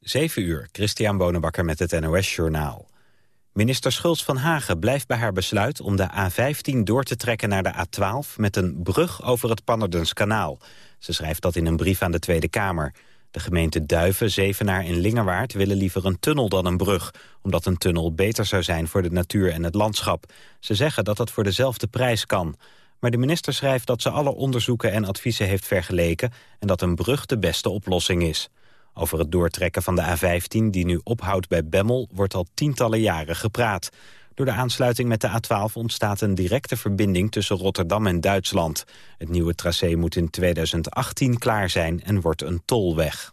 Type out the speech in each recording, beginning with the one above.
7 uur, Christian Bonenbakker met het NOS Journaal. Minister Schultz van Hagen blijft bij haar besluit om de A15 door te trekken naar de A12... met een brug over het Pannerdenskanaal. Ze schrijft dat in een brief aan de Tweede Kamer. De gemeente Duiven, Zevenaar en Lingerwaard willen liever een tunnel dan een brug... omdat een tunnel beter zou zijn voor de natuur en het landschap. Ze zeggen dat dat voor dezelfde prijs kan. Maar de minister schrijft dat ze alle onderzoeken en adviezen heeft vergeleken... en dat een brug de beste oplossing is. Over het doortrekken van de A15, die nu ophoudt bij Bemmel... wordt al tientallen jaren gepraat. Door de aansluiting met de A12 ontstaat een directe verbinding... tussen Rotterdam en Duitsland. Het nieuwe tracé moet in 2018 klaar zijn en wordt een tolweg.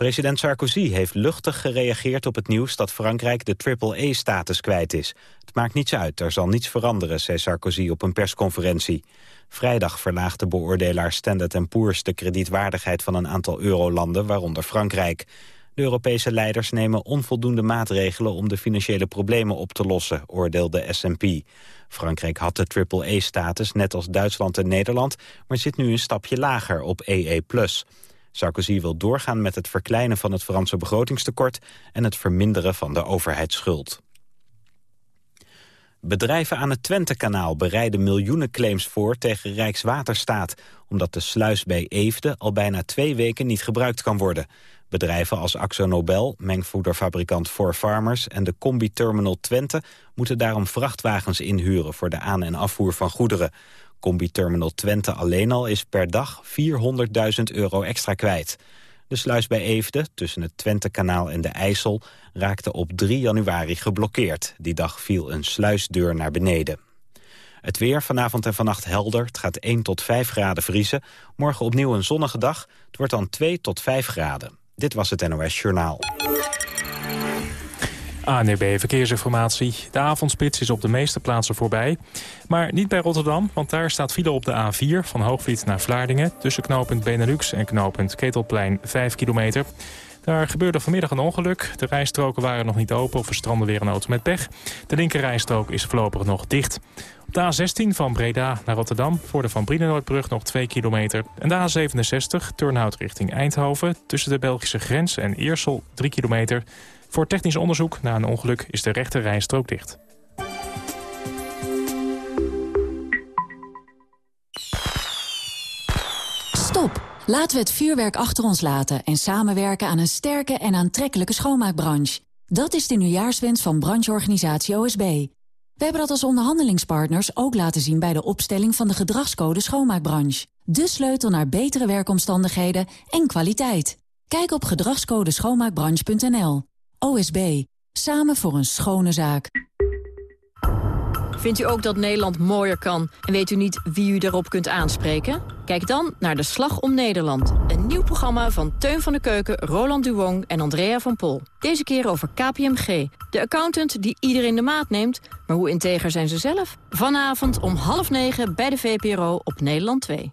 President Sarkozy heeft luchtig gereageerd op het nieuws dat Frankrijk de triple-E-status kwijt is. Het maakt niets uit, er zal niets veranderen, zei Sarkozy op een persconferentie. Vrijdag verlaagde beoordelaar Standard Poor's de kredietwaardigheid van een aantal eurolanden, waaronder Frankrijk. De Europese leiders nemen onvoldoende maatregelen om de financiële problemen op te lossen, oordeelde S&P. Frankrijk had de triple-E-status, net als Duitsland en Nederland, maar zit nu een stapje lager op EE+. Sarkozy wil doorgaan met het verkleinen van het Franse begrotingstekort en het verminderen van de overheidsschuld. Bedrijven aan het Twentekanaal bereiden miljoenen claims voor tegen Rijkswaterstaat, omdat de sluis bij Eefde al bijna twee weken niet gebruikt kan worden. Bedrijven als Axo Nobel, mengvoederfabrikant Four Farmers en de Combi Terminal Twente moeten daarom vrachtwagens inhuren voor de aan- en afvoer van goederen. Combi Terminal Twente alleen al is per dag 400.000 euro extra kwijt. De sluis bij Eefde, tussen het Twentekanaal en de IJssel... raakte op 3 januari geblokkeerd. Die dag viel een sluisdeur naar beneden. Het weer vanavond en vannacht helder. Het gaat 1 tot 5 graden vriezen. Morgen opnieuw een zonnige dag. Het wordt dan 2 tot 5 graden. Dit was het NOS Journaal. ANB Verkeersinformatie. De avondspits is op de meeste plaatsen voorbij. Maar niet bij Rotterdam, want daar staat file op de A4... van Hoogvliet naar Vlaardingen... tussen knooppunt Benelux en knooppunt Ketelplein 5 kilometer. Daar gebeurde vanmiddag een ongeluk. De rijstroken waren nog niet open of er weer een auto met pech. De linkerrijstrook is voorlopig nog dicht. Op de A16 van Breda naar Rotterdam voor de Van Brienenoordbrug nog 2 kilometer. En de A67 Turnhout richting Eindhoven tussen de Belgische grens en Eersel 3 kilometer... Voor technisch onderzoek na een ongeluk is de rechte rijstrook dicht. Stop! Laten we het vuurwerk achter ons laten en samenwerken aan een sterke en aantrekkelijke schoonmaakbranche. Dat is de nieuwjaarswens van brancheorganisatie OSB. We hebben dat als onderhandelingspartners ook laten zien bij de opstelling van de gedragscode schoonmaakbranche. De sleutel naar betere werkomstandigheden en kwaliteit. Kijk op gedragscodeschoonmaakbranche.nl. OSB. Samen voor een schone zaak. Vindt u ook dat Nederland mooier kan en weet u niet wie u daarop kunt aanspreken? Kijk dan naar De Slag om Nederland. Een nieuw programma van Teun van de Keuken, Roland Duwong en Andrea van Pol. Deze keer over KPMG. De accountant die iedereen de maat neemt, maar hoe integer zijn ze zelf? Vanavond om half negen bij de VPRO op Nederland 2.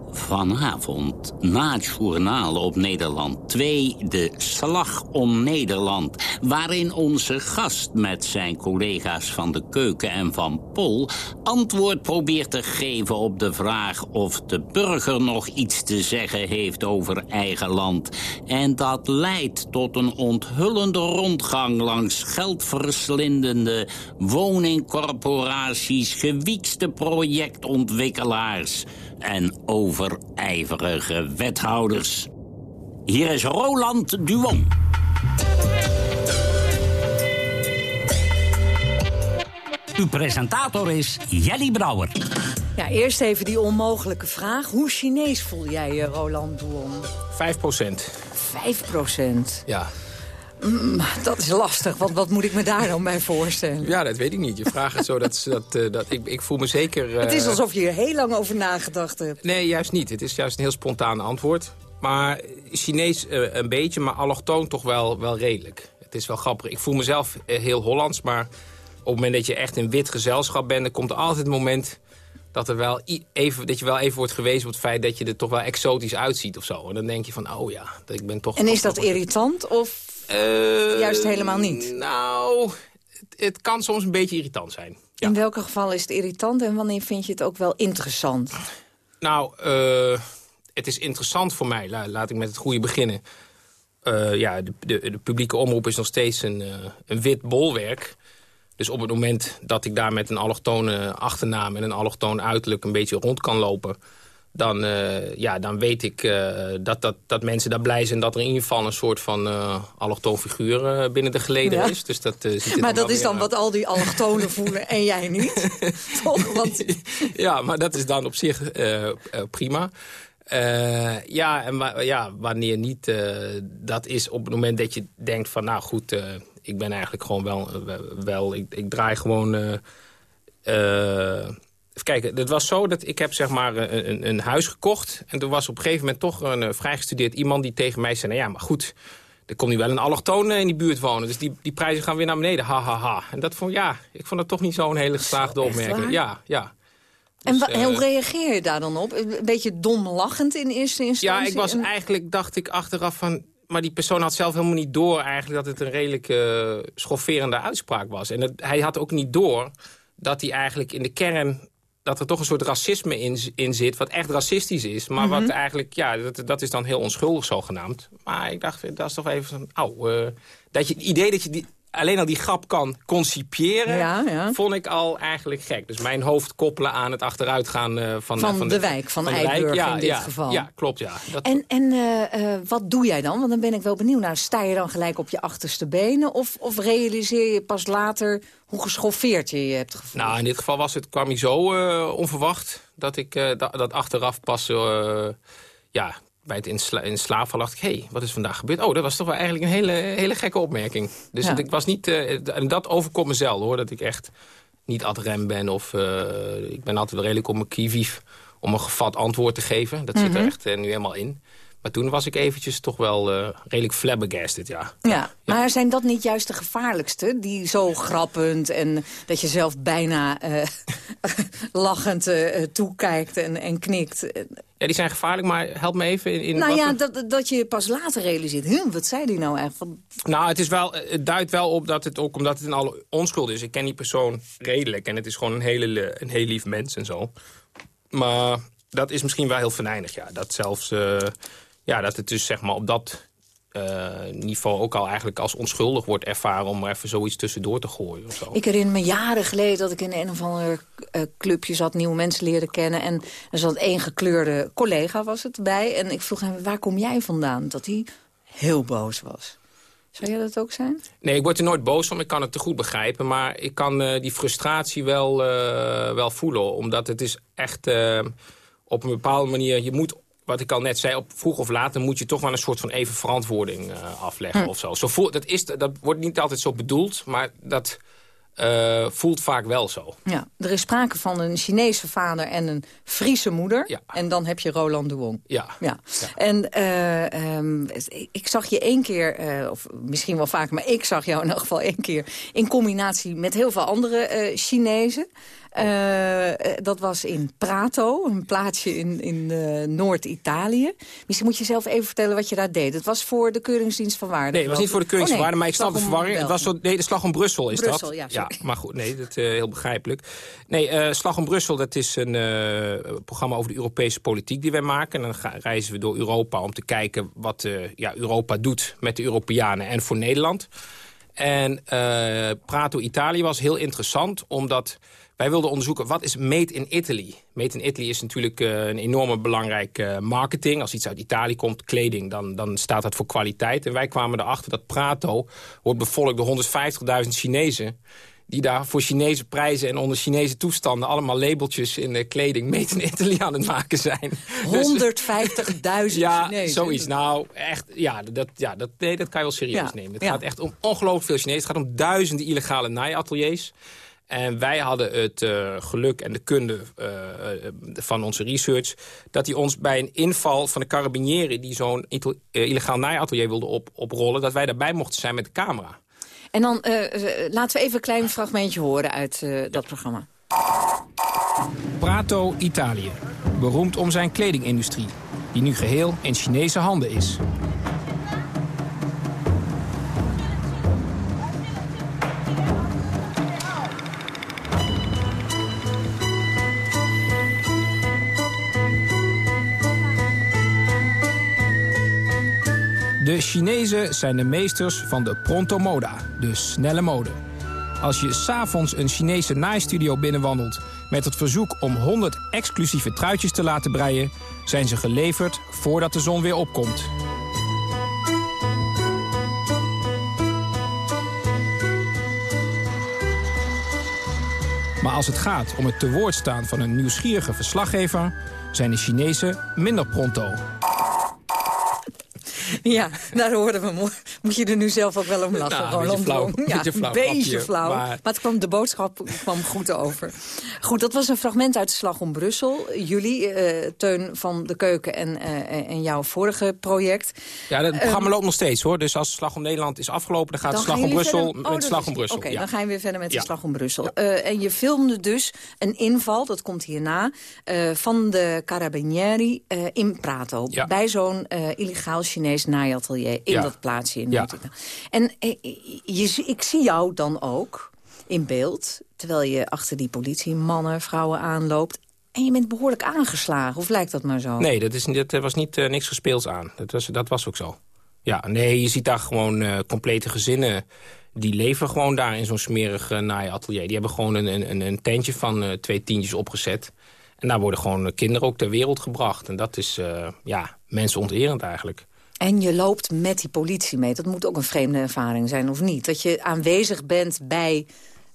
Vanavond, na het journaal op Nederland 2, de Slag om Nederland... waarin onze gast met zijn collega's van de Keuken en van Pol... antwoord probeert te geven op de vraag of de burger nog iets te zeggen heeft over eigen land. En dat leidt tot een onthullende rondgang langs geldverslindende woningcorporaties... gewiekste projectontwikkelaars en overijverige wethouders. Hier is Roland Duon. Uw presentator is Jelly Brouwer. Ja, eerst even die onmogelijke vraag. Hoe Chinees voel jij je, Roland Duon? 5 procent. 5 procent? Ja. Mm, dat is lastig, want wat moet ik me daar dan bij voorstellen? Ja, dat weet ik niet. Je vraagt het zo, dat, dat, uh, dat, ik, ik voel me zeker... Uh... Het is alsof je hier heel lang over nagedacht hebt. Nee, juist niet. Het is juist een heel spontaan antwoord. Maar Chinees uh, een beetje, maar allochtoon toch wel, wel redelijk. Het is wel grappig. Ik voel mezelf heel Hollands, maar op het moment dat je echt een wit gezelschap bent... dan komt er altijd het moment dat, er wel even, dat je wel even wordt gewezen op het feit dat je er toch wel exotisch uitziet of zo. En dan denk je van, oh ja, ik ben toch... En is dat irritant of uh, juist helemaal niet? Nou, het, het, kan soms een beetje irritant zijn. Ja. In welke geval is het irritant en wanneer vind je het ook wel interessant? Nou, uh, het is interessant voor mij. laat ik met het goede beginnen. Uh, ja, de, de, de, publieke omroep is nog steeds een, een wit bolwerk. Dus op het moment dat ik daar met een allochtone achternaam... en een allochtoon uiterlijk een beetje rond kan lopen... dan, uh, ja, dan weet ik uh, dat, dat, dat mensen daar blij zijn... dat er in ieder geval een soort van uh, allochtoon figuur binnen de geleden is. Dus dat, ziet maar dat is dan wat al die allochtonen voelen en jij niet? Toch? Want... ja, maar dat is dan op zich prima. ja, en ja, wanneer niet, dat is op het moment dat je denkt van... nou goed, ik ben eigenlijk gewoon wel... wel ik, ik draai gewoon... Even kijken, het was zo dat ik heb zeg maar een, een huis gekocht. En er was op een gegeven moment toch een uh, vrijgestudeerd iemand die tegen mij zei... nou ja, maar goed, er komt nu wel een allochtoon in die buurt wonen. Dus die, die prijzen gaan weer naar beneden, ha, ha, ha. En dat vond, ja, ik vond dat toch niet zo'n hele geslaagde opmerking. Ja, ja. Dus, en hoe reageer je daar dan op? Een beetje dom lachend in eerste instantie? Ja, ik was eigenlijk, dacht ik achteraf van maar die persoon had zelf helemaal niet door eigenlijk dat het een redelijk uh, schofferende uitspraak was. En hij had ook niet door dat hij eigenlijk in de kern dat er toch een soort racisme in, in zit, wat echt racistisch is. Maar wat mhm. eigenlijk, ja, dat, dat is dan heel onschuldig zogenaamd. Maar ik dacht, dat is toch even, oh, uh, dat je het idee dat je die, alleen al die grap kan concipiëren, vond ik al eigenlijk gek. Dus mijn hoofd koppelen aan het achteruitgaan uh, van, van, van de, wijk, van, van Eiburg ja, in dit geval. Ja, klopt, ja. Dat... En, en uh, wat doe jij dan? Want dan ben ik wel benieuwd. Nou, sta je dan gelijk op je achterste benen? Of, of realiseer je pas later hoe geschoffeerd je je hebt gevoeld? Nou, in dit geval was het, kwam hij zo onverwacht... dat ik dat, dat achteraf pas ja, bij het in, sla in slaap vallen dacht ik... hé, hey, wat is vandaag gebeurd? Oh, dat was toch wel eigenlijk een hele, hele gekke opmerking. Dus ik was niet... Uh, en dat overkomt mezelf, hoor. Dat ik echt niet ad rem ben. Of uh, ik ben altijd wel redelijk op mijn kievief om een gevat antwoord te geven. Dat zit er mhm. echt uh, nu helemaal in. Maar toen was ik eventjes toch wel uh, redelijk flabbergasted, ja. ja. Ja, maar zijn dat niet juist de gevaarlijkste? Die zo grappend en dat je zelf bijna uh, lachend uh, toekijkt en, en knikt. Ja, die zijn gevaarlijk, maar help me even in... in nou ja, dat, dat je pas later realiseert. Hm, wat zei die nou eigenlijk? Nou, het, is wel, het duidt wel op dat het ook omdat het in alle onschuld is. Ik ken die persoon redelijk en het is gewoon een hele, een heel lief mens en zo. Maar dat is misschien wel heel venijnig, ja. Dat zelfs ja, dat het dus zeg maar op dat uh, niveau ook al eigenlijk als onschuldig wordt ervaren... om er even zoiets tussendoor te gooien of zo. Ik herinner me jaren geleden dat ik in een of ander uh, clubje zat... nieuwe mensen leren kennen en er zat één gekleurde collega was het bij. En ik vroeg hem, waar kom jij vandaan? Dat hij heel boos was. Zou jij dat ook zijn? Nee, ik word er nooit boos om. Ik kan het te goed begrijpen. Maar ik kan uh, die frustratie wel, wel voelen. Omdat het is echt op een bepaalde manier... je moet wat ik al net zei, op vroeg of later moet je toch wel een soort van even verantwoording uh, afleggen hm. of zo. zo dat, is, dat wordt niet altijd zo bedoeld, maar dat uh, voelt vaak wel zo. Ja, er is sprake van een Chinese vader en een Friese moeder. Ja. En dan heb je Roland Duong. Ja. ja. En uh, um, ik zag je één keer, of misschien wel vaker, maar ik zag jou in elk geval één keer... in combinatie met heel veel andere Chinezen. Uh, dat was in Prato, een plaatsje in, in uh, Noord-Italië. Misschien moet je zelf even vertellen wat je daar deed. Het was voor de Keuringsdienst van Waarde. Nee, het was niet voor de Keuringsdienst van oh, nee, Waarde, maar ik snap de verwarring. Het was zo, nee, de Slag om Brussel is Brussel, dat. Ja, ja, maar goed, nee, dat is uh, heel begrijpelijk. Nee, Slag om Brussel, dat is een programma over de Europese politiek die wij maken. En dan gaan, reizen we door Europa om te kijken wat ja, Europa doet met de Europeanen en voor Nederland. En Prato Italië was heel interessant, omdat wij wilden onderzoeken, wat is Made in Italy? Made in Italy is natuurlijk uh, een enorme belangrijke uh, marketing. Als iets uit Italië komt, kleding, dan, dan staat dat voor kwaliteit. En wij kwamen erachter dat Prato wordt bevolkt door 150.000 Chinezen die daar voor Chinese prijzen en onder Chinese toestanden... allemaal labeltjes in de kleding made in Italy aan het maken zijn. 150.000 dus, ja, Chinezen? zoiets. Nou, echt, ja, dat, ja, dat, nee, dat kan je wel serieus nemen. Het gaat echt om ongelooflijk veel Chinezen. Het gaat om duizenden illegale naaiateliers. En wij hadden het uh, geluk en de kunde uh, van onze research... dat hij ons bij een inval van de carabinieri... die zo'n illegaal naaiatelier wilde op, oprollen... dat wij daarbij mochten zijn met de camera. En dan laten we even een klein fragmentje horen uit dat programma. Prato, Italië. Beroemd om zijn kledingindustrie, die nu geheel in Chinese handen is. De Chinezen zijn de meesters van de pronto moda, de snelle mode. Als je s'avonds een Chinese naaistudio binnenwandelt... met het verzoek om 100 exclusieve truitjes te laten breien... zijn ze geleverd voordat de zon weer opkomt. Maar als het gaat om het te woord staan van een nieuwsgierige verslaggever... zijn de Chinezen minder pronto. Ja, daar hoorden we mooi. Moet je er nu zelf ook wel om lachen. Nou, beetje flauw. Ja, Beetje flauw Een beetje flauw. maar- Maar... het kwam, de boodschap kwam goed over. Goed, dat was een fragment uit de Slag om Brussel. Jullie, eh, Teun van de Keuken en, eh, en jouw vorige project. Ja, het programma loopt nog steeds hoor. Dus als de Slag om Nederland is afgelopen... dan gaat de Slag om Brussel verder- oh, met dat Slag om Brussel. Oké, ja. dan gaan we weer verder met Ja. de Slag om Brussel. Eh, en je filmde dus een inval, dat komt hierna... van de Carabinieri in Prato. Bij zo'n illegaal Chinees naaiatelier in Ja. dat plaatsje in Ja. En eh, je, zie- ik zie jou dan ook in beeld... terwijl je achter die politiemannen, vrouwen aanloopt... en je bent behoorlijk aangeslagen, of lijkt dat maar zo? Nee, dat, is, dat was niet eh, niks gespeelds aan. Dat was, dat was ook zo. Ja, nee, je ziet daar gewoon eh, complete gezinnen... die leven gewoon daar in zo'n smerig uh, naaiatelier. Die hebben gewoon een, een, een tentje van eh, twee tientjes opgezet. En daar worden gewoon eh, kinderen ook ter wereld gebracht. En dat is, eh, ja, mensonterend eigenlijk. En je loopt met die politie mee. Dat moet ook een vreemde ervaring zijn, of niet? Dat je aanwezig bent bij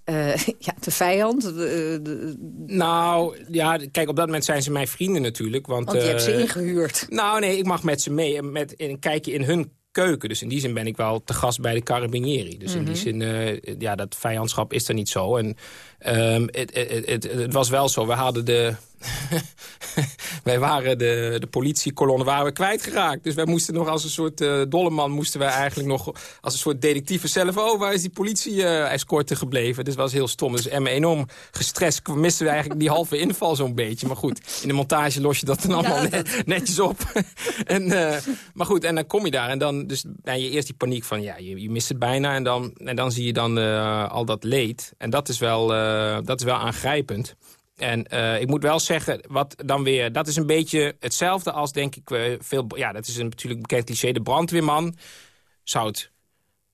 eh, ja, de vijand. de- Nou, ja, kijk, op dat moment zijn ze mijn vrienden natuurlijk. Want, want je hebt ze eh, ingehuurd. Nou, nee, ik mag met ze mee. en Met een kijkje in hun keuken. Dus in die zin ben ik wel te gast bij de Carabinieri. Dus in die zin, eh, ja, dat vijandschap is er niet zo. En het, het, was wel zo, we hadden de... wij waren de, de politiekolonne waren we kwijtgeraakt. Dus wij moesten nog als een soort eh dolleman... moesten wij eigenlijk nog als een soort detectieve zelf... oh, waar is die politie-escorte gebleven? Dus was heel stom. Dus en me enorm gestrest misten we eigenlijk die halve inval zo'n beetje. Maar goed, in de montage los je dat dan allemaal Ja, net- netjes op. en, eh, maar goed, en dan kom je daar en dan dus ben je eerst die paniek van... ja, je, je mist het bijna en dan, en dan zie je dan eh, al dat leed. En dat is wel, eh, dat is wel aangrijpend. En eh, ik moet wel zeggen, wat dan weer, dat is een beetje hetzelfde als denk ik eh, veel. Ja, dat is een natuurlijk bekend cliché. De brandweerman zou het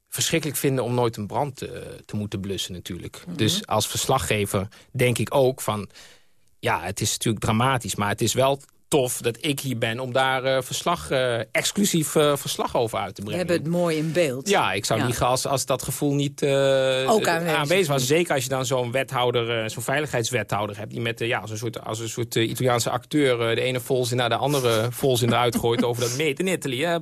verschrikkelijk vinden om nooit een brand eh, te moeten blussen natuurlijk. Dus als verslaggever denk ik ook van... ja, het is natuurlijk dramatisch, maar het is wel tof dat ik hier ben... om daar eh, verslag, eh, exclusief eh, verslag over uit te We brengen. hebben het mooi in beeld. Ja, ik zou Ja. liegen als, als dat gevoel niet Ook aanwezig. was. Zeker als je dan zo'n wethouder, zo'n veiligheidswethouder hebt... die met ja, als een soort, als een soort Italiaanse acteur... de ene volzin naar de andere volzin eruit gooit... over dat meet in Italy.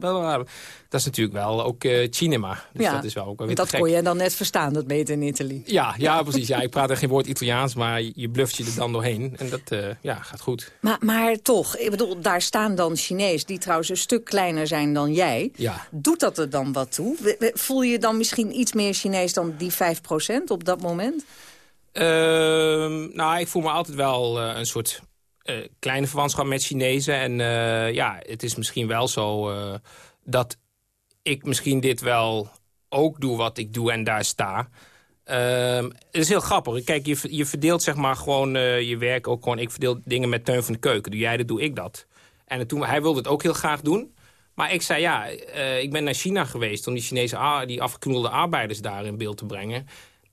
Dat is natuurlijk wel ook cinema. Dus Ja, dat is wel ook weer dat gek. kon je dan net verstaan, dat beter in Italy. Ja, ja, precies. Ja, ik praat er geen woord Italiaans, maar je bluft je er dan doorheen. En dat ja, gaat goed. Maar, maar toch, ik bedoel, daar staan dan Chinees... die trouwens een stuk kleiner zijn dan jij. Ja. Doet dat er dan wat toe? Voel je dan misschien iets meer Chinees dan die 5% op dat moment? Ehm, nou, ik voel me altijd wel eh, een soort eh, kleine verwantschap met Chinezen. En eh, ja, het is misschien wel zo eh, dat ik misschien dit wel ook doe wat ik doe en daar sta. Ehm, het is heel grappig. Kijk, je, je verdeelt zeg maar gewoon eh, je werk ook gewoon. Ik verdeel dingen met Teun van de Keuken. Doe jij dat, doe ik dat. En toen, hij wilde het ook heel graag doen. Maar ik zei, ja, eh, ik ben naar China geweest... om die Chinese, die afgeknoelde arbeiders daar in beeld te brengen.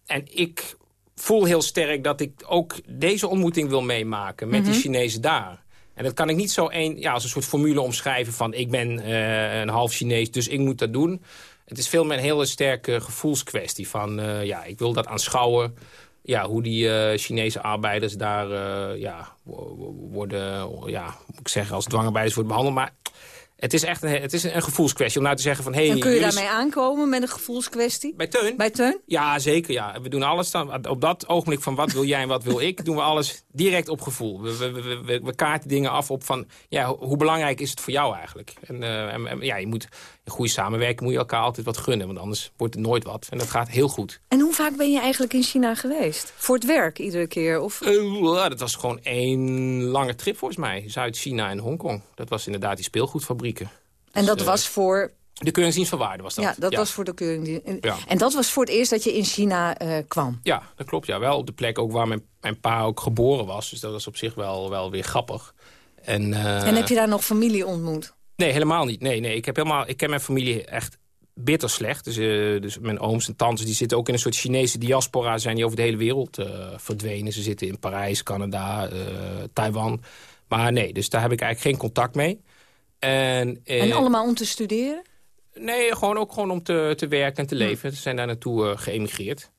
En ik voel heel sterk dat ik ook deze ontmoeting wil meemaken... met die Chinezen daar. En dat kan ik niet zo een, ja, als een soort formule omschrijven van... ik ben eh, een half Chinees, dus ik moet dat doen. Het is veel meer een hele sterke gevoelskwestie van... eh, ja, ik wil dat aanschouwen ja, hoe die eh, Chinese arbeiders daar eh, ja, wo- wo- worden, ja, moet ik zeggen, als dwangarbeiders worden behandeld. Maar het is echt een, het is een gevoelskwestie om nou te zeggen van... Hey, En kun je daarmee aankomen met een gevoelskwestie? Bij Teun? Bij Teun? Ja, zeker. Ja. We doen alles dan, op dat ogenblik van wat wil jij en wat wil ik... doen we alles direct op gevoel. We, we, we, we, kaarten dingen af op van, ja, hoe belangrijk is het voor jou eigenlijk? En, uh, en, ja, je moet, in goede samenwerking moet je elkaar altijd wat gunnen, want anders wordt het nooit wat. En dat gaat heel goed. En hoe vaak ben je eigenlijk in China geweest? Voor het werk iedere keer? Of? Uh, dat was gewoon één lange trip volgens mij. Zuid-China en Hongkong. Dat was inderdaad die speelgoedfabrieken. En dat dus, was voor de keuringsdienst van waarde was dat. Ja, dat was voor de keuringsdienst. Ja. En dat was voor het eerst dat je in China uh, kwam? Ja, dat klopt. Ja. Wel op de plek ook waar mijn, mijn pa ook geboren was. Dus dat was op zich wel, wel weer grappig. En, uh, en heb je daar nog familie ontmoet? Nee, helemaal niet. Nee, nee. Ik, heb helemaal, ik ken mijn familie echt bitter slecht. Dus, uh, dus mijn ooms en tantes die zitten ook in een soort Chinese diaspora. Zijn die over de hele wereld verdwenen. Ze zitten in Parijs, Canada, Taiwan. Maar nee, dus daar heb ik eigenlijk geen contact mee. En, en allemaal om te studeren? Nee, gewoon ook gewoon om te, te werken en te leven. Ze zijn daar naartoe uh, geëmigreerd.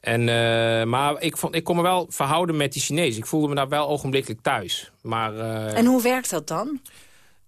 En, uh, maar ik, vond, ik kon me wel verhouden met die Chinezen. Ik voelde me daar wel ogenblikkelijk thuis. Maar, uh, en hoe werkt dat dan?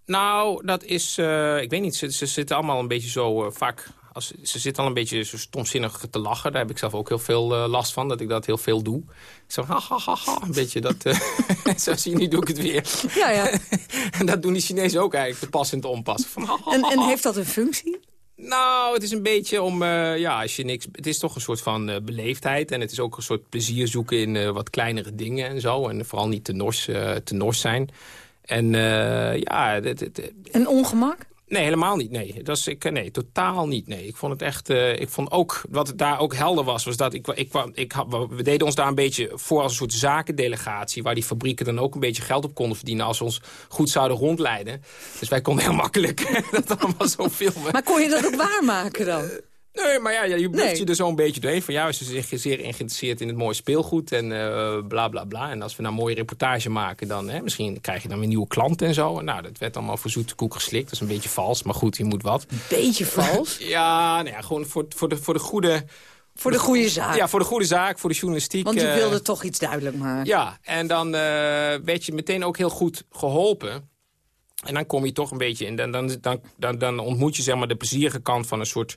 Nou, dat is... ik weet niet, ze, ze, zitten allemaal een beetje zo vaak... Als, ze zitten al een beetje zo stomzinnig te lachen. Daar heb ik zelf ook heel veel last van, dat ik dat heel veel doe. Ik zeg, ha, ha, ha, ha een beetje dat... zo zie je, nu doe ik het weer. Ja, ja. en dat doen die Chinezen ook eigenlijk, te en te onpassen. Van, ha, ha, en, en heeft dat een functie? Nou, het is een beetje om, uh, ja, als je niks... Het is toch een soort van uh, beleefdheid. En het is ook een soort plezier zoeken in uh, wat kleinere dingen en zo. En vooral niet te nors, te nors zijn. En ja... Een ongemak? Nee, helemaal niet. Nee, dat is, ik, nee totaal niet. Nee, ik vond het echt. Uh, ik vond ook wat daar ook helder was, was dat ik, ik, ik, we deden ons daar een beetje voor als een soort zakendelegatie, waar die fabrieken dan ook een beetje geld op konden verdienen als ze ons goed zouden rondleiden. Dus wij konden heel makkelijk dat allemaal zo filmen. Maar kon je dat ook waarmaken dan? Nee, maar ja, je bluft je er zo een beetje doorheen. Van ja, ze zich zeer geïnteresseerd in het mooie speelgoed en uh, bla bla bla. En als we nou een mooie reportage maken, dan hè, misschien krijg je dan weer nieuwe klanten en zo. Nou, dat werd allemaal voor zoete koek geslikt. Dat is een beetje vals, maar goed, je moet wat. Beetje vals? ja, nou ja, gewoon voor, voor, de, voor de goede... Voor de goede zaak. Ja, voor de goede zaak, voor de journalistiek. Want je uh, wilde toch iets duidelijk maken. Ja, en dan uh, werd je meteen ook heel goed geholpen. En dan kom je toch een beetje in. Dan, dan, dan, dan, dan ontmoet je zeg maar de plezierige kant van een soort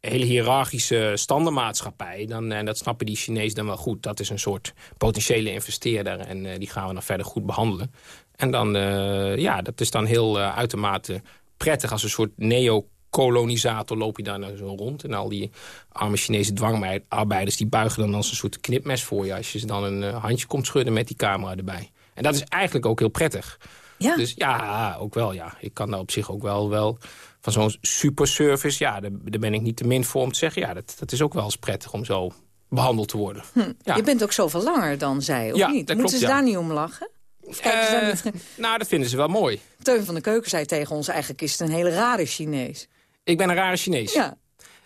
hele hiërarchische standaardmaatschappij... Dan, en dat snappen die Chinezen dan wel goed. Dat is een soort potentiële investeerder en uh, die gaan we dan verder goed behandelen. En dan, uh, ja, dat is dan heel uh, uitermate prettig als een soort neo-kolonisator loop je daar nou zo rond. En al die arme Chinese dwangarbeiders die buigen dan als een soort knipmes voor je... als je ze dan een handje komt schudden met die camera erbij. En dat is eigenlijk ook heel prettig. Ja? Dus ja, ook wel, ja. Ik kan daar op zich ook wel... wel van zo'n superservice, ja, daar, daar, ben ik niet te min voor om te zeggen... ja, dat, dat is ook wel eens prettig om zo behandeld te worden. Hm. Ja. Je bent ook zoveel langer dan zij, of ja, niet? Moeten klopt, ze daar niet om lachen? Of uh, niet... Nou, dat vinden ze wel mooi. Teun van de Keuken zei tegen ons... eigenlijk is het een hele rare Chinees. Ik ben een rare Chinees? Ja.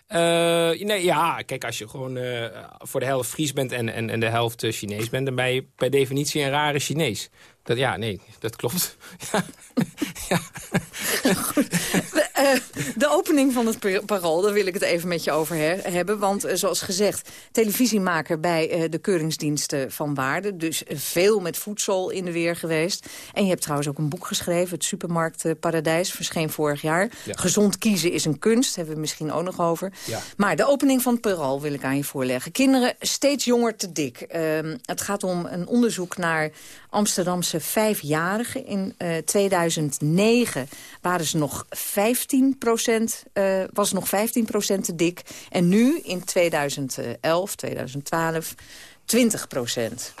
Uh, nee, ja, kijk, als je gewoon uh, voor de helft Fries bent en, en, en de helft Chinees bent... dan ben je per definitie een rare Chinees. Dat, ja, nee, dat klopt. ja. ja. Goed. Uh, de opening van het parool, daar wil ik het even met je over hebben. Want uh, zoals gezegd, televisiemaker bij uh, de keuringsdiensten van Waarde. Dus veel met voedsel in de weer geweest. En je hebt trouwens ook een boek geschreven, Het Supermarktparadijs. Verscheen vorig jaar. Ja. Gezond kiezen is een kunst, hebben we misschien ook nog over. Ja. Maar de opening van het parool wil ik aan je voorleggen. Kinderen steeds jonger te dik. Ehm, het gaat om een onderzoek naar Amsterdamse vijfjarigen. In 2009 waren ze nog 15 procent, uh, was nog 15 procent te dik. En nu, in 2011, 2012, 20 procent.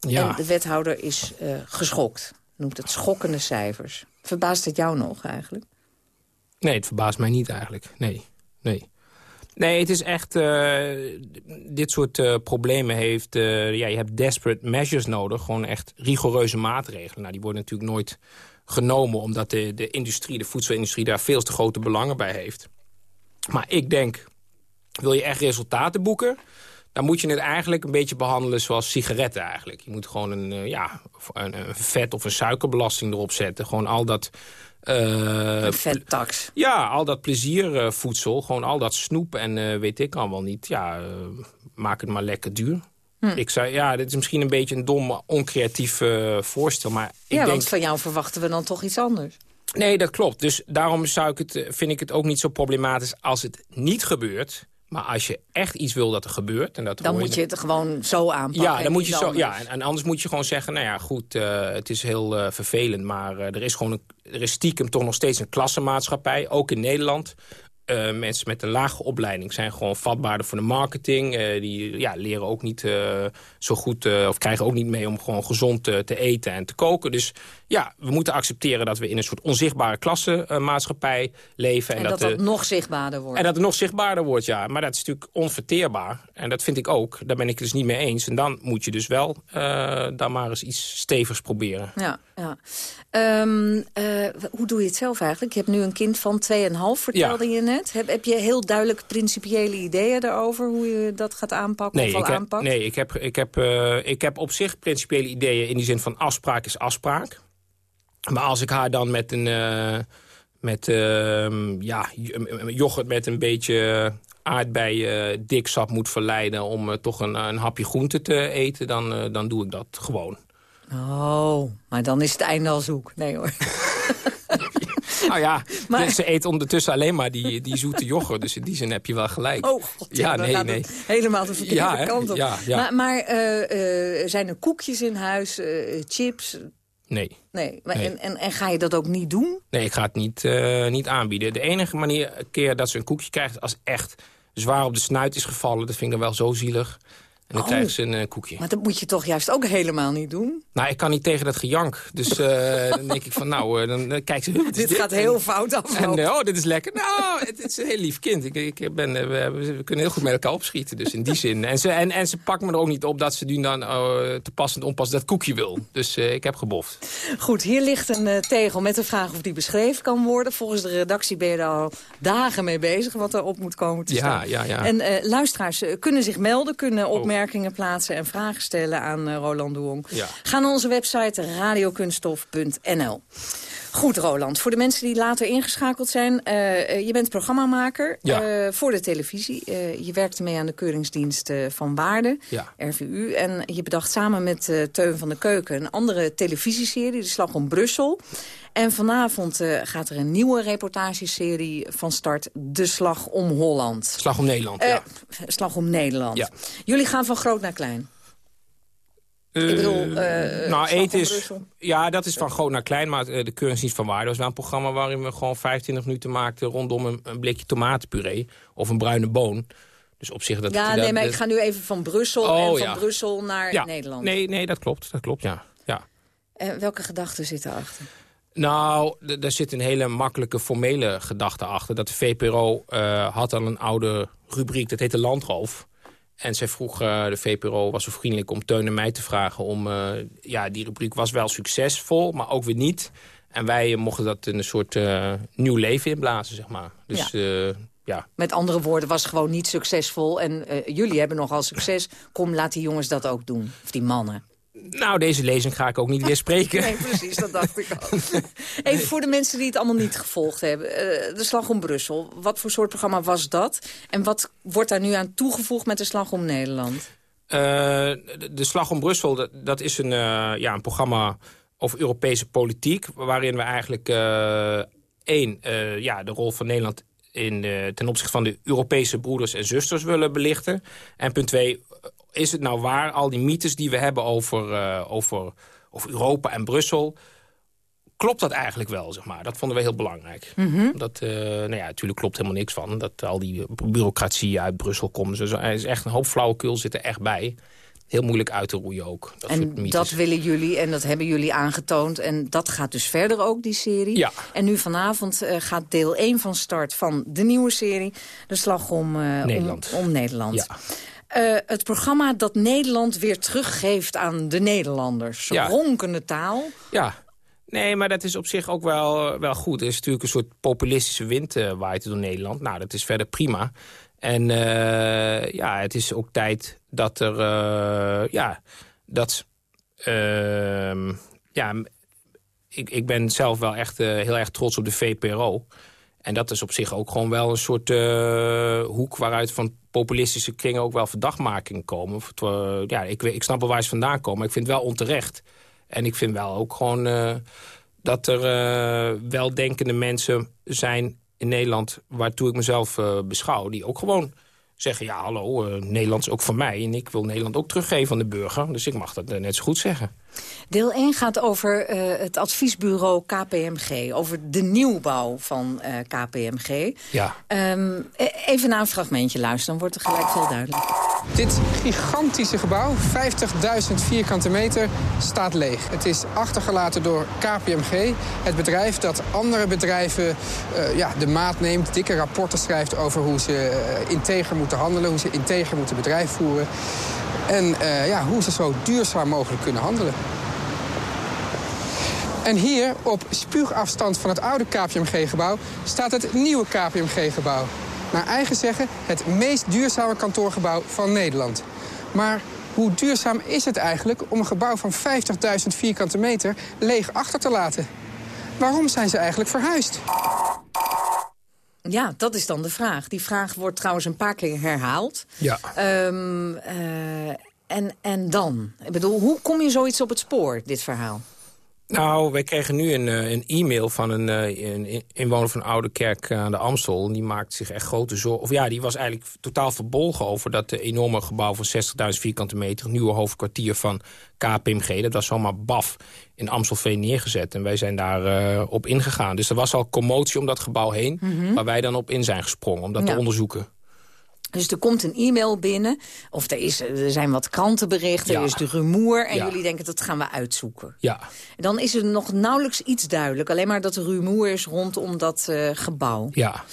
Ja. En de wethouder is uh, geschokt. Noemt het schokkende cijfers. Verbaast het jou nog eigenlijk? Nee, het verbaast mij niet eigenlijk. Nee, nee. Nee, het is echt... Uh, dit soort uh, problemen heeft... Uh, ja, je hebt desperate measures nodig. Gewoon echt rigoureuze maatregelen. Nou, die worden natuurlijk nooit genomen... omdat de, de industrie, de voedselindustrie... daar veel te grote belangen bij heeft. Maar ik denk, wil je echt resultaten boeken... dan moet je het eigenlijk een beetje behandelen zoals sigaretten eigenlijk. Je moet gewoon een, ja, een vet- of een suikerbelasting erop zetten. Gewoon al dat... Uh, een vettax. Ja, al dat pleziervoedsel, uh, gewoon al dat snoep en uh, weet ik allemaal niet. Ja, maak het maar lekker duur. Hm. Ik zei, ja, dit is misschien een beetje een dom, oncreatief voorstel. Maar ik ja, denk... want van jou verwachten we dan toch iets anders. Nee, dat klopt. Dus daarom zou ik het, vind ik het ook niet zo problematisch als het niet gebeurt. Maar als je echt iets wil dat er gebeurt... En dat dan moet je het gewoon zo aanpakken. Ja, dan moet je zo, ja en, en, anders moet je gewoon zeggen... nou ja, goed, uh, het is heel uh, vervelend... maar uh, er is gewoon een, er is stiekem toch nog steeds een klassenmaatschappij... ook in Nederland, mensen met een lage opleiding zijn gewoon vatbaarder voor de marketing. Die ja, leren ook niet zo goed, of krijgen ook niet mee om gewoon gezond te eten en te koken. Dus ja, we moeten accepteren dat we in een soort onzichtbare klassenmaatschappij leven. En, en dat dat nog zichtbaarder wordt. En dat het nog zichtbaarder wordt, ja. Maar dat is natuurlijk onverteerbaar. En dat vind ik ook. Daar ben ik het dus niet mee eens. En dan moet je dus wel dan maar eens iets stevigs proberen. Ja, ja. Um, hoe doe je het zelf eigenlijk? Je hebt nu een kind van 2,5, vertelde ja. je net. Heb, heb je heel duidelijk principiële ideeën daarover... hoe je dat gaat aanpakken nee, of al heb, aanpakt? Nee, ik heb, ik, heb, uh, ik heb op zich principiële ideeën... in die zin van afspraak is afspraak. Maar als ik haar dan met een... Uh, met uh, ja, yoghurt met een beetje aardbeien diksap moet verleiden... om uh, toch een, een hapje groente te eten, dan, dan doe ik dat gewoon. Oh, maar dan is het einde al zoek. Nee hoor. nou ja, maar... ze eet ondertussen alleen maar die, die zoete yoghurt. Dus in die zin heb je wel gelijk. Oh, God, ja, nee, nee. Helemaal de verkeerde ja, kant op. Ja, ja. Maar, maar uh, uh, zijn er koekjes in huis, uh, chips? Nee. Nee, maar nee. En, en, en ga je dat ook niet doen? Nee, ik ga het niet, uh, niet aanbieden. De enige manier keer dat ze een koekje krijgt... als echt zwaar op de snuit is gevallen, dat vind ik dan wel zo zielig. En dan oh, krijgen ze een uh, koekje. Maar dat moet je toch juist ook helemaal niet doen? Nou, ik kan niet tegen dat gejank. Dus uh, dan denk ik van, nou, uh, dan, dan kijkt ze... dit, dit, gaat heel fout af. En, oh, dit is lekker. Nou, het, is een heel lief kind. Ik, ik ben, we, we, kunnen heel goed met elkaar opschieten. Dus in die zin. En ze, en, en ze pakt me er ook niet op dat ze nu dan te passend onpas dat koekje wil. Dus ik heb geboft. Goed, hier ligt een tegel met de vraag of die beschreven kan worden. Volgens de redactie ben je er al dagen mee bezig wat er op moet komen te staan. Ja, ja, ja. En luisteraars kunnen zich melden, kunnen opmerkingen plaatsen en vragen stellen aan uh, Roland Duong. Ja. Ga naar onze website radiokunststof.nl. Goed, Roland. Voor de mensen die later ingeschakeld zijn. Uh, je bent programmamaker ja. uh, voor de televisie. Uh, je werkte mee aan de keuringsdienst van Waarde, ja. RVU. En je bedacht samen met Teun van de Keuken een andere televisieserie, De Slag om Brussel. En vanavond gaat er een nieuwe reportageserie van start, De Slag om Holland. Slag om Nederland, ja. Slag om Nederland. Ja. Jullie gaan van groot naar klein. Uh, ik bedoel, uh, nou, eten is, ja, dat is van groot naar klein, maar uh, de keuringsdienst van waarde was wel een programma waarin we gewoon 25 minuten maakten rondom een, een blikje tomatenpuree of een bruine boon. Dus op zich dat. Ja, dat, nee, maar ik ga nu even van Brussel oh, en van ja. Brussel naar ja. Nederland. Nee, nee, dat klopt, dat klopt, ja. ja. En welke gedachten zitten erachter? Nou, daar zit een hele makkelijke formele gedachte achter. Dat de VPRO uh, had al een oude rubriek, dat heette Landroof. En zij vroeg, uh, de VPRO was zo vriendelijk om Teun en mij te vragen... om, uh, ja, die rubriek was wel succesvol, maar ook weer niet. En wij mochten dat in een soort nieuw leven inblazen, zeg maar. Dus ja. ja. Met andere woorden, was gewoon niet succesvol. En jullie hebben nogal succes. Kom, laat die jongens dat ook doen. Of die mannen. Nou, deze lezing ga ik ook niet weer spreken. nee, precies, dat dacht ik al. Even voor de mensen die het allemaal niet gevolgd hebben. Uh, de Slag om Brussel, wat voor soort programma was dat? En wat wordt daar nu aan toegevoegd met de Slag om Nederland? Uh, de, de, Slag om Brussel, dat, dat is een, uh, ja, een programma over Europese politiek... waarin we eigenlijk één, ja, de rol van Nederland... In, ten opzichte van de Europese broeders en zusters willen belichten. En punt twee, is het nou waar, al die mythes die we hebben over, uh, over, over Europa en Brussel... klopt dat eigenlijk wel, zeg maar. Dat vonden we heel belangrijk. Mm -hmm. dat, uh, nou ja, natuurlijk klopt helemaal niks van. Dat al die bureaucratie uit Brussel komt. Dus er is echt een hoop flauwekul zit er echt bij. Heel moeilijk uit te roeien ook. Dat en dat willen jullie en dat hebben jullie aangetoond. En dat gaat dus verder ook, die serie. Ja. En nu vanavond uh, gaat deel 1 van start van de nieuwe serie. De slag om, uh, Nederland. Om, om Nederland. Ja. Uh, het programma dat Nederland weer teruggeeft aan de Nederlanders. Ja. Ronkende taal. Ja, nee, maar dat is op zich ook wel, wel goed. Er is natuurlijk een soort populistische wind uh, waait door Nederland. Nou, dat is verder prima. En uh, ja, het is ook tijd dat er... ja, dat... ehm, ja, ik, ik ben zelf wel echt heel erg trots op de VPRO. En dat is op zich ook gewoon wel een soort uh, hoek waaruit van populistische kringen ook wel verdachtmakingen komen. Uh, ja, ik, ik snap wel waar ze vandaan komen, maar ik vind het wel onterecht. En ik vind wel ook gewoon uh, dat er weldenkende mensen zijn in Nederland... waartoe ik mezelf beschouw, die ook gewoon zeggen... ja, hallo, uh, Nederland is ook van mij en ik wil Nederland ook teruggeven aan de burger. Dus ik mag dat net zo goed zeggen. Deel 1 gaat over uh, het adviesbureau KPMG. Over de nieuwbouw van uh, KPMG. Ja. Um, even naar een fragmentje luisteren, dan wordt er gelijk veel duidelijk. Dit gigantische gebouw, 50.000 vierkante meter, staat leeg. Het is achtergelaten door KPMG. Het bedrijf dat andere bedrijven uh, ja, de maat neemt. Dikke rapporten schrijft over hoe ze integer moeten handelen. Hoe ze integer moeten bedrijf voeren. En uh, ja, hoe ze zo duurzaam mogelijk kunnen handelen. En hier, op spuugafstand van het oude KPMG-gebouw... staat het nieuwe KPMG-gebouw. Naar eigen zeggen het meest duurzame kantoorgebouw van Nederland. Maar hoe duurzaam is het eigenlijk om een gebouw van 50.000 vierkante meter leeg achter te laten? Waarom zijn ze eigenlijk verhuisd? Ja, dat is dan de vraag. Die vraag wordt trouwens een paar keer herhaald. Ja. Um, uh, en, en dan? Ik bedoel, hoe kom je zoiets op het spoor, dit verhaal? Nou, wij kregen nu een, een e-mail van een, een, inwoner van Oude Kerk aan de Amstel. En die maakt zich echt grote zorgen. Of ja, die was eigenlijk totaal verbolgen over dat enorme gebouw van 60.000 vierkante meter. nieuwe hoofdkwartier van KPMG. Dat was zomaar baf in Amstelveen neergezet. En wij zijn daar uh, op ingegaan. Dus er was al commotie om dat gebouw heen. Mm -hmm. Waar wij dan op in zijn gesprongen om dat ja. te onderzoeken. Dus er komt een e-mail binnen, of er, is, er zijn wat krantenberichten, ja. er is de rumoer... en ja. jullie denken, dat gaan we uitzoeken. Ja. Dan is er nog nauwelijks iets duidelijk. Alleen maar dat er rumoer is rondom dat uh, gebouw. Ja.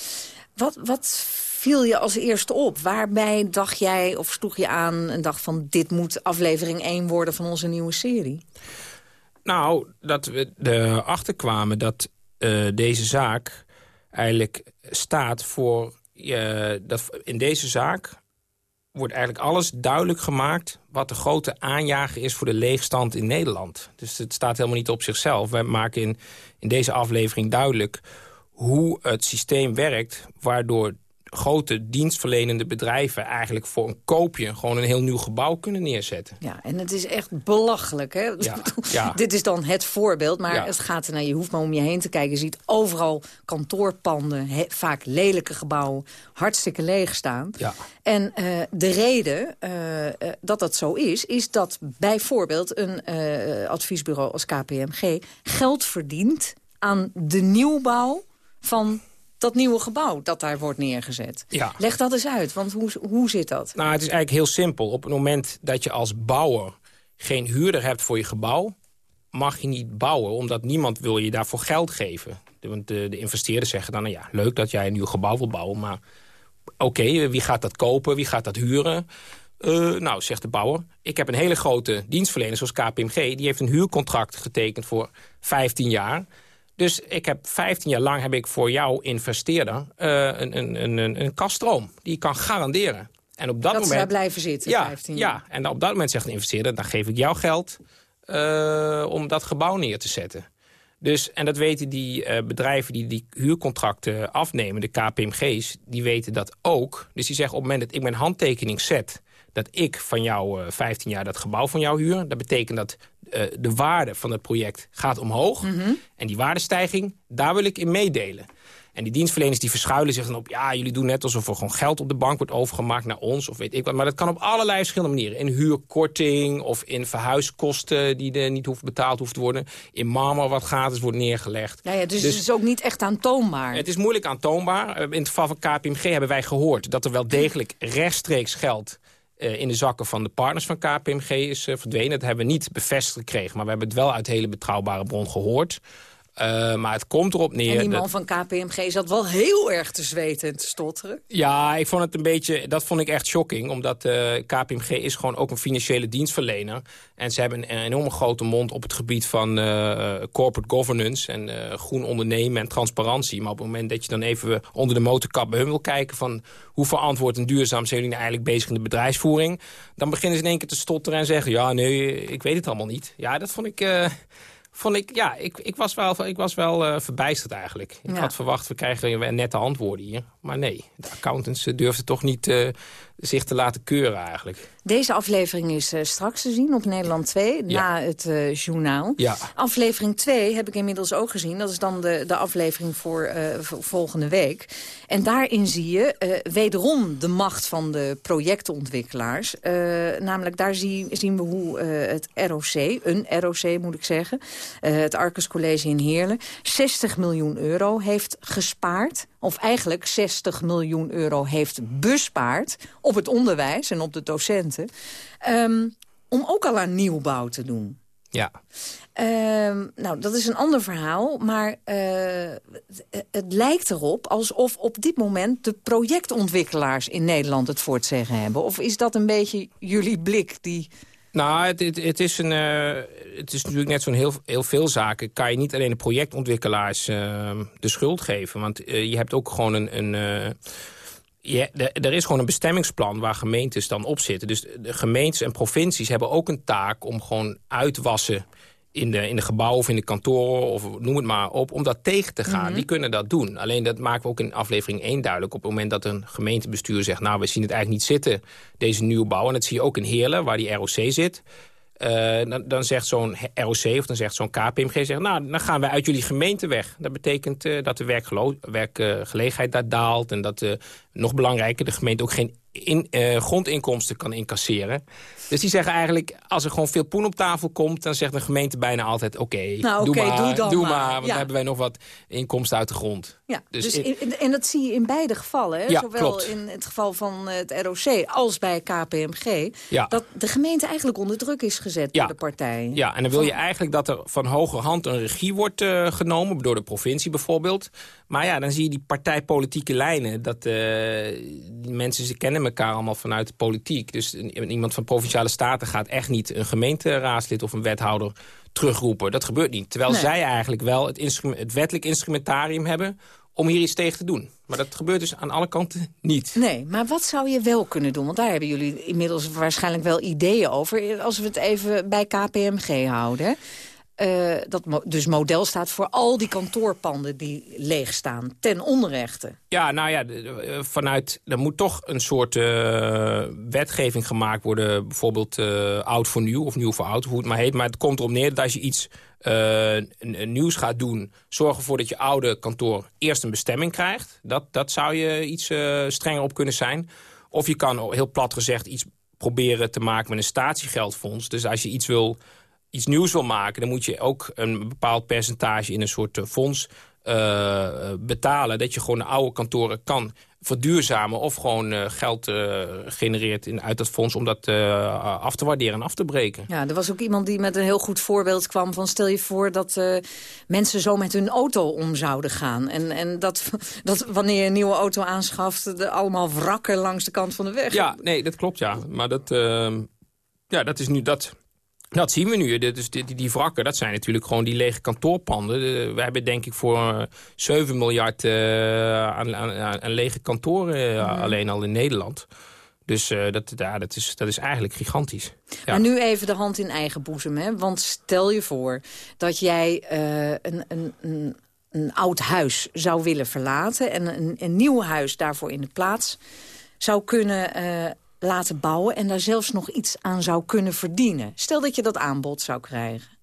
Wat, wat viel je als eerste op? Waarbij dacht jij of sloeg je aan en dacht van... dit moet aflevering 1 worden van onze nieuwe serie? Nou, dat we erachter kwamen dat uh, deze zaak eigenlijk staat voor dat in deze zaak wordt eigenlijk alles duidelijk gemaakt... wat de grote aanjager is voor de leegstand in Nederland. Dus het staat helemaal niet op zichzelf. Wij maken in, in deze aflevering duidelijk hoe het systeem werkt... waardoor grote dienstverlenende bedrijven eigenlijk voor een koopje... gewoon een heel nieuw gebouw kunnen neerzetten. Ja, en het is echt belachelijk. Hè? Ja, ja. Dit is dan het voorbeeld, maar ja. het gaat er naar, je hoeft maar om je heen te kijken. Je ziet overal kantoorpanden, he, vaak lelijke gebouwen, hartstikke leeg staan. Ja. En uh, de reden uh, uh, dat dat zo is, is dat bijvoorbeeld een adviesbureau als KPMG... geld verdient aan de nieuwbouw van dat nieuwe gebouw dat daar wordt neergezet. Ja. Leg dat eens uit, want hoe, hoe zit dat? Nou, het is eigenlijk heel simpel. Op het moment dat je als bouwer geen huurder hebt voor je gebouw... mag je niet bouwen, omdat niemand wil je daarvoor geld geven. Want de, de investeerders zeggen dan, nou ja, leuk dat jij een nieuw gebouw wil bouwen... maar oké, okay, wie gaat dat kopen, wie gaat dat huren... Uh, nou, zegt de bouwer, ik heb een hele grote dienstverlener zoals KPMG... die heeft een huurcontract getekend voor 15 jaar... Dus ik heb 15 jaar lang heb ik voor jouw investeerder uh, een, een, een, een kaststroom. Die ik kan garanderen. En op dat, dat moment, ze daar blijven zitten, ja, 15 jaar. Ja, en op dat moment zegt de investeerder... dan geef ik jou geld uh, om dat gebouw neer te zetten. Dus, en dat weten die uh, bedrijven die die huurcontracten afnemen, de KPMG's... die weten dat ook. Dus die zeggen op het moment dat ik mijn handtekening zet... dat ik van jou uh, 15 jaar dat gebouw van jou huur... dat betekent dat uh, de waarde van het project gaat omhoog. Mm -hmm. En die waardestijging, daar wil ik in meedelen. En die dienstverleners die verschuilen zich dan op... ja, jullie doen net alsof er gewoon geld op de bank wordt overgemaakt naar ons... of weet ik wat. Maar dat kan op allerlei verschillende manieren. In huurkorting of in verhuiskosten die er niet hoeft betaald hoeft te worden. In marmer wat gratis wordt neergelegd. Ja, ja, dus, dus het is ook niet echt aantoonbaar. Het is moeilijk aantoonbaar. In het geval van KPMG hebben wij gehoord... dat er wel degelijk rechtstreeks geld in de zakken van de partners van KPMG is uh, verdwenen. Dat hebben we niet bevestigd gekregen, maar we hebben het wel uit hele betrouwbare bron gehoord. Uh, maar het komt erop neer... En die man dat... van KPMG zat wel heel erg te zweten en te stotteren. Ja, ik vond het een beetje... Dat vond ik echt shocking. Omdat uh, KPMG is gewoon ook een financiële dienstverlener. En ze hebben een enorme grote mond op het gebied van uh, corporate governance... en groen ondernemen en transparantie. Maar op het moment dat je dan even onder de motorkap bij hun wil kijken... van hoe verantwoord en duurzaam zijn jullie nou eigenlijk bezig in de bedrijfsvoering... dan beginnen ze in één keer te stotteren en zeggen... ja, nee, ik weet het allemaal niet. Ja, dat vond ik vond ik, ja, ik, ik was wel, ik was wel uh, verbijsterd eigenlijk. Ik had verwacht, we krijgen nette antwoorden hier. Maar nee, de accountants durfden toch niet uh, zich te laten keuren eigenlijk. Deze aflevering is uh, straks te zien op Nederland 2, na het uh, journaal. Ja. Aflevering 2 heb ik inmiddels ook gezien. Dat is dan de, de aflevering voor, voor volgende week. En daarin zie je wederom de macht van de projectontwikkelaars. namelijk daar zie, zien we hoe het ROC, een ROC moet ik zeggen... het Arcus College in Heerlen, 60 miljoen euro heeft gespaard of eigenlijk 60 miljoen euro heeft bespaard... op het onderwijs en op de docenten... Ehm, om ook al aan nieuwbouw te doen. Ja. Ehm, nou, dat is een ander verhaal, maar uh, het lijkt erop alsof op dit moment de projectontwikkelaars in Nederland het voor het zeggen hebben. Of is dat een beetje jullie blik die nou, het, het, is een, uh, het is natuurlijk net zo'n heel, heel veel zaken. Kan je niet alleen de projectontwikkelaars uh, de schuld geven. Want uh, je hebt ook gewoon een... een je, de, er is gewoon een bestemmingsplan waar gemeentes dan op zitten. Dus de gemeentes en provincies hebben ook een taak om gewoon uitwassen in de, in de gebouwen of in de kantoren of noem het maar op, om dat tegen te gaan. Mhm. Die kunnen dat doen. Alleen dat maken we ook in aflevering 1 duidelijk. Op het moment dat een gemeentebestuur zegt, nou we zien het eigenlijk niet zitten, deze nieuwbouw. En dat zie je ook in Heerlen, waar die ROC zit. Uh, dan, dan, zegt zo'n ROC of dan zegt zo'n KPMG... Zegt, nou, dan gaan we uit jullie gemeente weg. Dat betekent uh, dat de werkgelegenheid daar daalt... en dat, uh, nog belangrijker, de gemeente ook geen in, grondinkomsten kan incasseren. Dus die zeggen eigenlijk, als er gewoon veel poen op tafel komt... dan zegt de gemeente bijna altijd, oké, nou, doe, maar, doe, dan doe maar. maar want dan hebben wij nog wat inkomsten uit de grond. Ja, dus, dus in, en dat zie je in beide gevallen. Hè? Ja, Zowel klopt. in het geval van het ROC als bij KPMG. Ja. Dat de gemeente eigenlijk onder druk is gezet Ja. door de partijen. Ja, en dan wil je eigenlijk dat er van hogerhand een regie wordt uh, genomen... door de provincie bijvoorbeeld. Maar ja, dan zie je die partijpolitieke lijnen. Dat, uh, die mensen ze kennen elkaar allemaal vanuit de politiek. Dus iemand van Provinciale Staten gaat echt niet... een gemeenteraadslid of een wethouder terugroepen. Dat gebeurt niet. Terwijl Nee. zij eigenlijk wel het, instrument, het wettelijk instrumentarium hebben... om hier iets tegen te doen. Maar dat gebeurt dus aan alle kanten niet. Nee, maar wat zou je wel kunnen doen? Want daar hebben jullie inmiddels waarschijnlijk wel ideeën over. Als we het even bij KPMG houden. Uh, dat dus model staat voor al die kantoorpanden die leeg staan. Ten onrechte. Ja, nou ja, de- vanuit, er moet toch een soort eh, wetgeving gemaakt worden. Bijvoorbeeld eh, oud voor nieuw of nieuw voor oud, hoe het maar heet. Maar het komt erop neer dat als je iets eh, nieuws gaat doen... zorg ervoor dat je oude kantoor eerst een bestemming krijgt. Dat, dat zou je iets eh, strenger op kunnen zijn. Of je kan, heel plat gezegd, iets proberen te maken met een statiegeldfonds. Dus als je iets wil iets nieuws wil maken... dan moet je ook een bepaald percentage in een soort eh, fonds eh, betalen. Dat je gewoon de oude kantoren kan verduurzamen... of gewoon eh, geld genereert in, uit dat fonds om dat af te waarderen en af te breken. Ja, er was ook iemand die met een heel goed voorbeeld kwam van... stel je voor dat mensen zo met hun auto om zouden gaan. En, en dat, dat wanneer je een nieuwe auto aanschaft... er allemaal wrakken langs de kant van de weg. Ja, nee, dat klopt, ja. Maar dat, ehm, ja, dat is nu dat... Dat zien we nu. Dit is- die, die, wrakken, dat zijn natuurlijk gewoon die lege kantoorpanden. Eh, we hebben denk ik voor eh, 7 miljard eh, aan, aan, aan- lege kantoren eh, alleen al in Nederland. Dus eh, dat, ja, dat, is, dat is eigenlijk gigantisch. Ja. Maar nu even de hand in eigen boezem. Hè? Want stel je voor dat jij eh, een, een, een, een oud huis zou willen verlaten... en een, een nieuw huis daarvoor in de plaats zou kunnen eh, laten bouwen... en daar zelfs nog iets aan zou kunnen verdienen. Stel dat je dat aanbod zou krijgen.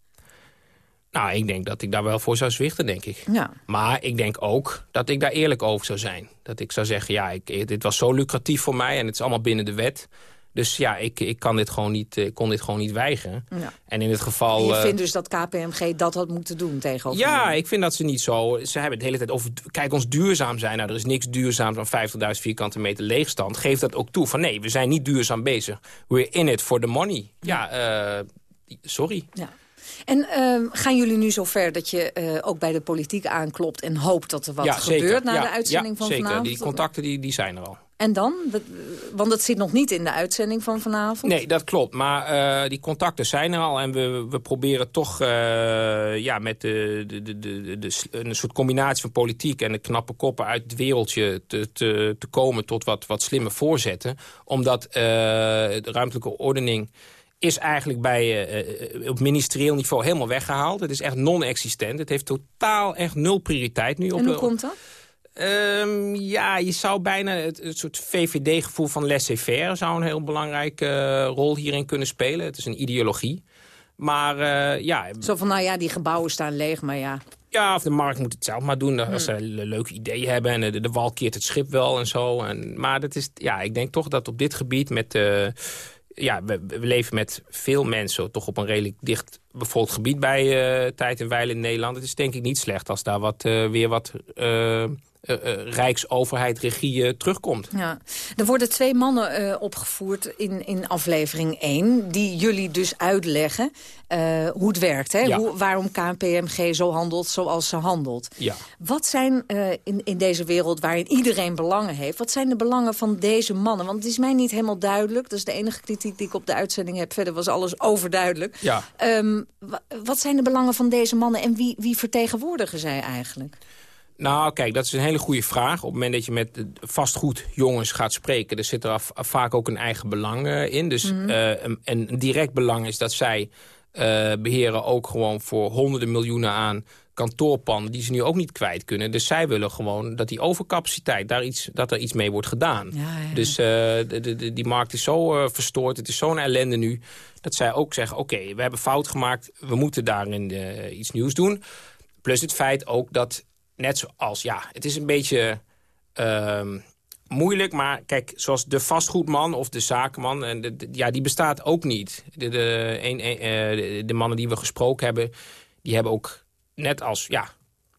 Nou, ik denk dat ik daar wel voor zou zwichten, denk ik. Ja. Maar ik denk ook dat ik daar eerlijk over zou zijn. Dat ik zou zeggen, ja, ik, dit was zo lucratief voor mij... en het is allemaal binnen de wet. Dus ja, ik, ik, kan dit gewoon niet, ik kon dit gewoon niet weigeren. Ja. En in het geval... En je eh, vindt dus dat KPMG dat had moeten doen tegenover Ja, ik vind dat ze niet zo... Ze hebben het de hele tijd over... Kijk, ons duurzaam zijn. Nou, er is niks duurzaam dan 50.000 vierkante meter leegstand. Geef dat ook toe. Van nee, we zijn niet duurzaam bezig. We're in it for the money. Ja, eh, sorry. Ja. En ehm, gaan jullie nu zover dat je eh, ook bij de politiek aanklopt... en hoopt dat er wat ja, gebeurt zeker. na ja, de uitzending ja, van zeker. vanavond? Die contacten die, die zijn er al. En dan? Want dat zit nog niet in de uitzending van vanavond. Nee, dat klopt. Maar eh, die contacten zijn er al. En we, we proberen toch eh, ja, met de, de, de, de, een soort combinatie van politiek... en de knappe koppen uit het wereldje te, te, te komen tot wat, wat slimme voorzetten. Omdat eh, de ruimtelijke ordening is eigenlijk bij, uh, op ministerieel niveau helemaal weggehaald. Het is echt non-existent. Het heeft totaal echt nul prioriteit nu. En hoe komt dat? Um, ja, je zou bijna het, het soort VVD-gevoel van laissez-faire... zou een heel belangrijke uh, rol hierin kunnen spelen. Het is een ideologie. Maar uh, ja... Zo van, nou ja, die gebouwen staan leeg, maar ja... Ja, of de markt moet het zelf maar doen. Als hmm. ze een leuk idee hebben en de, de, wal keert het schip wel en zo. En, maar dat is, ja, ik denk toch dat op dit gebied met... Uh, ja, we, we, leven met veel mensen toch op een redelijk dicht bevolkt gebied bij uh, Tijd en Weil in Nederland. Het is denk ik niet slecht als daar wat, weer wat uh, uh, rijksoverheid, regie terugkomt. Ja. Er worden twee mannen opgevoerd in, in aflevering 1... die jullie dus uitleggen hoe het werkt. Hè? Hoe, waarom KPMG zo handelt zoals ze handelt. Ja. Wat zijn in, in deze wereld waarin iedereen belangen heeft... wat zijn de belangen van deze mannen? Want het is mij niet helemaal duidelijk. Dat is de enige kritiek die ik op de uitzending heb. Verder was alles overduidelijk. Ja. Um, wat zijn de belangen van deze mannen en wie, wie vertegenwoordigen zij eigenlijk? Nou, kijk, dat is een hele goede vraag. Op het moment dat je met vastgoedjongens gaat spreken... er zit er af, vaak ook een eigen belang uh, in. Dus mm -hmm. uh, een, een, direct belang is dat zij uh, beheren ook gewoon voor honderden miljoenen aan kantoorpanden die ze nu ook niet kwijt kunnen. Dus zij willen gewoon dat die overcapaciteit, daar iets, dat er iets mee wordt gedaan. Ja, ja. Dus de, de, die markt is zo verstoord, het is zo'n ellende nu... dat zij ook zeggen, oké, okay, we hebben fout gemaakt... we moeten daarin iets nieuws doen. Plus het feit ook dat net zoals, ja, het is een beetje uh, moeilijk. Maar kijk, zoals de vastgoedman of de zakenman, en de, de, ja, die bestaat ook niet. De, de, een, een, uh, de, mannen die we gesproken hebben, die hebben ook net als, ja,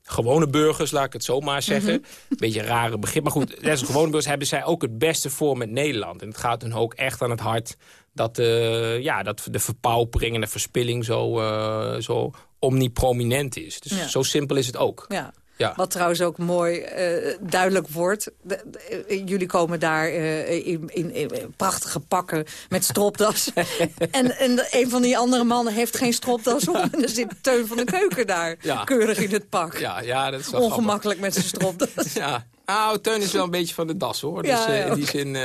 gewone burgers, laat ik het zo maar zeggen. Mm -hmm. Beetje een rare begrip, maar goed, net als gewone burgers hebben zij ook het beste voor met Nederland. En het gaat hun ook echt aan het hart dat, uh, ja, dat de verpaupering en de verspilling zo, uh, zo omniprominent is. Dus ja. zo simpel is het ook. Ja. Ja. Wat trouwens ook mooi uh, duidelijk wordt. De, de, jullie komen daar uh, in, in, in, prachtige pakken met stropdas. en, en een van die andere mannen heeft geen stropdas om. En er zit Teun van de Keuken daar ja. keurig in het pak. Ja, ja, dat is wel Ongemakkelijk met zijn stropdas. ja. Nou, Teun is wel een beetje van de das, hoor. Dus ja, uh, in die zin, uh,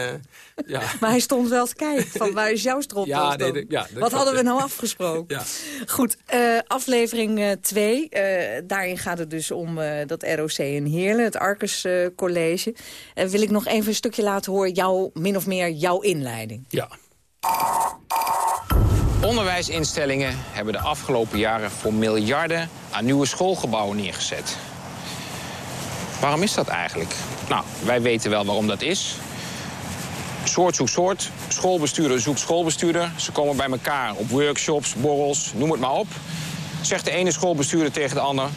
ja. Maar hij stond wel te kijken van waar is jouw stropdas ja, nee, ja, Wat hadden we nou afgesproken? ja. Goed, uh, aflevering 2. daarin gaat het dus om dat ROC in Heerlen, het Arcus College. wil ik nog even een stukje laten horen, jouw, min of meer jouw inleiding. Ja. Onderwijsinstellingen hebben de afgelopen jaren voor miljarden aan nieuwe schoolgebouwen neergezet. Waarom is dat eigenlijk? Nou, wij weten wel waarom dat is. Soort zoekt soort, schoolbestuurder zoekt schoolbestuurder. Ze komen bij elkaar op workshops, borrels, noem het maar op. Zegt de ene schoolbestuurder tegen de ander...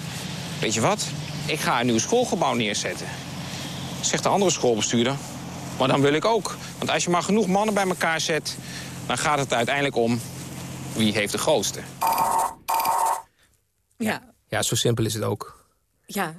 weet je wat, ik ga een nieuw schoolgebouw neerzetten. Zegt de andere schoolbestuurder, maar dan wil ik ook. Want als je maar genoeg mannen bij elkaar zet... dan gaat het uiteindelijk om wie heeft de grootste. Ja. Ja, zo simpel is het ook. Ja.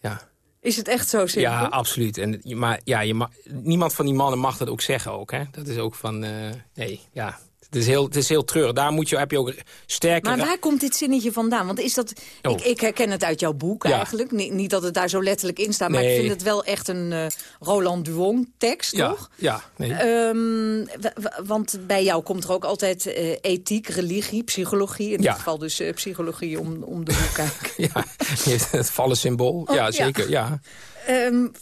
Ja. Is het echt zo simpel? Ja, absoluut. En, maar ja, je niemand van die mannen mag dat ook zeggen ook. Hè? Dat is ook van, uh, nee, ja, het is heel, het is heel treurig. Daar moet je, heb je ook sterke... Maar waar komt dit zinnetje vandaan? Want is dat... Oh. Ik, ik, herken het uit jouw boek ja. eigenlijk. Niet, niet, dat het daar zo letterlijk in staat. Nee. Maar ik vind het wel echt een uh, Roland Duong tekst, ja. toch? Ja, nee. Um, want bij jou komt er ook altijd uh, ethiek, religie, psychologie. In ja. dit geval dus uh, psychologie om, om de hoek kijken. ja, het vallen symbool. Oh, ja, zeker, ja. Um,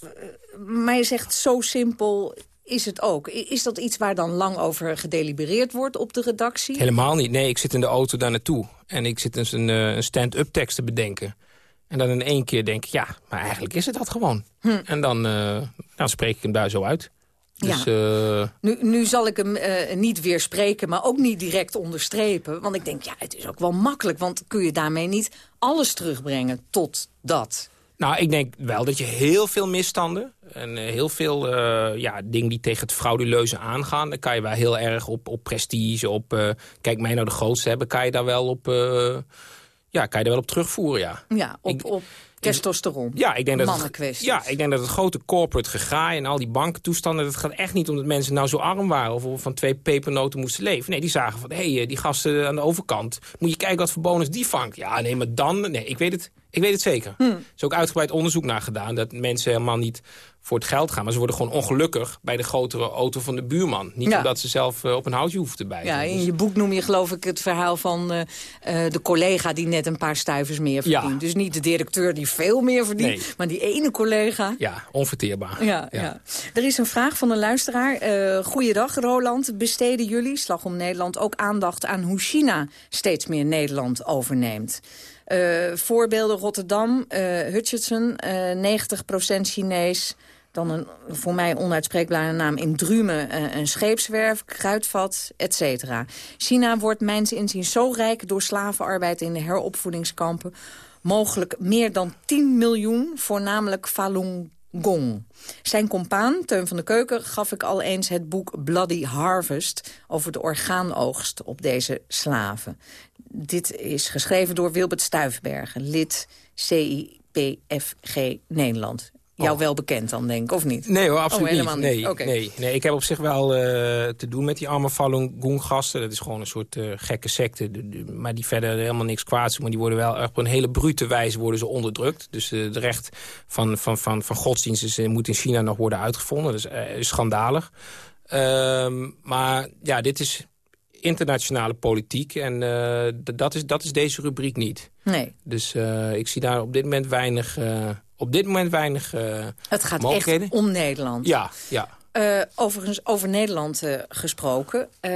maar je zegt zo simpel is het ook. Is dat iets waar dan lang over gedelibereerd wordt op de redactie? Helemaal niet. Nee, ik zit in de auto daar naartoe. En ik zit dus een, een stand-up tekst te bedenken. En dan in één keer denk ik, ja, maar eigenlijk is het dat gewoon. Hm. En dan, uh, dan spreek ik hem daar zo uit. Dus, ja. uh... nu, nu zal ik hem uh, niet weer spreken, maar ook niet direct onderstrepen. Want ik denk, ja, het is ook wel makkelijk. Want kun je daarmee niet alles terugbrengen tot dat? Nou, ik denk wel dat je heel veel misstanden... en uh, heel veel uh, ja, dingen die tegen het frauduleuze aangaan... dan kan je wel heel erg op, op prestige, op... Uh, kijk, mij nou de grootste hebben, kan je daar wel op... ja, kan je daar wel op terugvoeren, ja. Ja, op... Ik, op testosteron. Ja, ik denk dat het, ja, ik denk dat het grote corporate gegaai en al die bankentoestanden... het gaat echt niet omdat mensen nou zo arm waren... of van twee pepernoten moesten leven. Nee, die zagen van, hé, hey, die gasten aan de overkant... moet je kijken wat voor bonus die vangt. Ja, nee, maar dan... Nee, ik weet het, Ik weet het zeker. Hm. Er is ook uitgebreid onderzoek naar gedaan... dat mensen helemaal niet voor het geld gaan. Maar ze worden gewoon ongelukkig bij de grotere auto van de buurman. Niet Ja. omdat ze zelf eh, op een houtje hoeven te bijten. Ja, in Dus- je boek noem je geloof ik het verhaal van eh, eh, de collega die net een paar stuivers meer Ja. verdient. Dus niet de directeur die veel meer verdient, Nee. maar die ene collega. ja, onverteerbaar. Ja, ja. Er is een vraag van een luisteraar. Eh goeiedag Roland. Besteden jullie, Slag om Nederland, ook aandacht aan hoe China steeds meer Nederland overneemt? Voorbeelden Rotterdam, Hutchinson, eh 90% Chinees. Dan een voor mij onuitspreekbare naam in Drumen, eh, een scheepswerf, kruidvat, et cetera. China wordt mijns inziens zo rijk door slavenarbeid in de heropvoedingskampen. Mogelijk meer dan 10 miljoen, voornamelijk Falun Gong. Zijn compaan, Teun van de Keuken, gaf ik al eens het boek Bloody Harvest... over de orgaanoogst op deze slaven. Dit is geschreven door Wilbert Stuifbergen, lid CIPFG Nederland. Jou wel bekend dan, denk ik, of niet? Nee hoor, absoluut Oh, helemaal niet. Nee, nee, nee, ik heb op zich wel eh, te doen met die arme Falun Gong gasten. Dat is gewoon een soort eh, gekke secte. de- de- maar die verder helemaal niks kwaads doen. Maar die worden wel op een hele brute wijze worden ze onderdrukt. Dus eh, het recht van, van, van, van godsdienst is, moet in China nog worden uitgevonden. Dat is schandalig. Ehm, maar ja, dit is internationale politiek. En dat, is, dat is deze rubriek niet. Nee, Dus ik zie daar op dit moment weinig... op dit moment weinig eh, het gaat mogelijkheden. echt om Nederland. Ja, ja. Eh, overigens, over Nederland eh, gesproken. eh,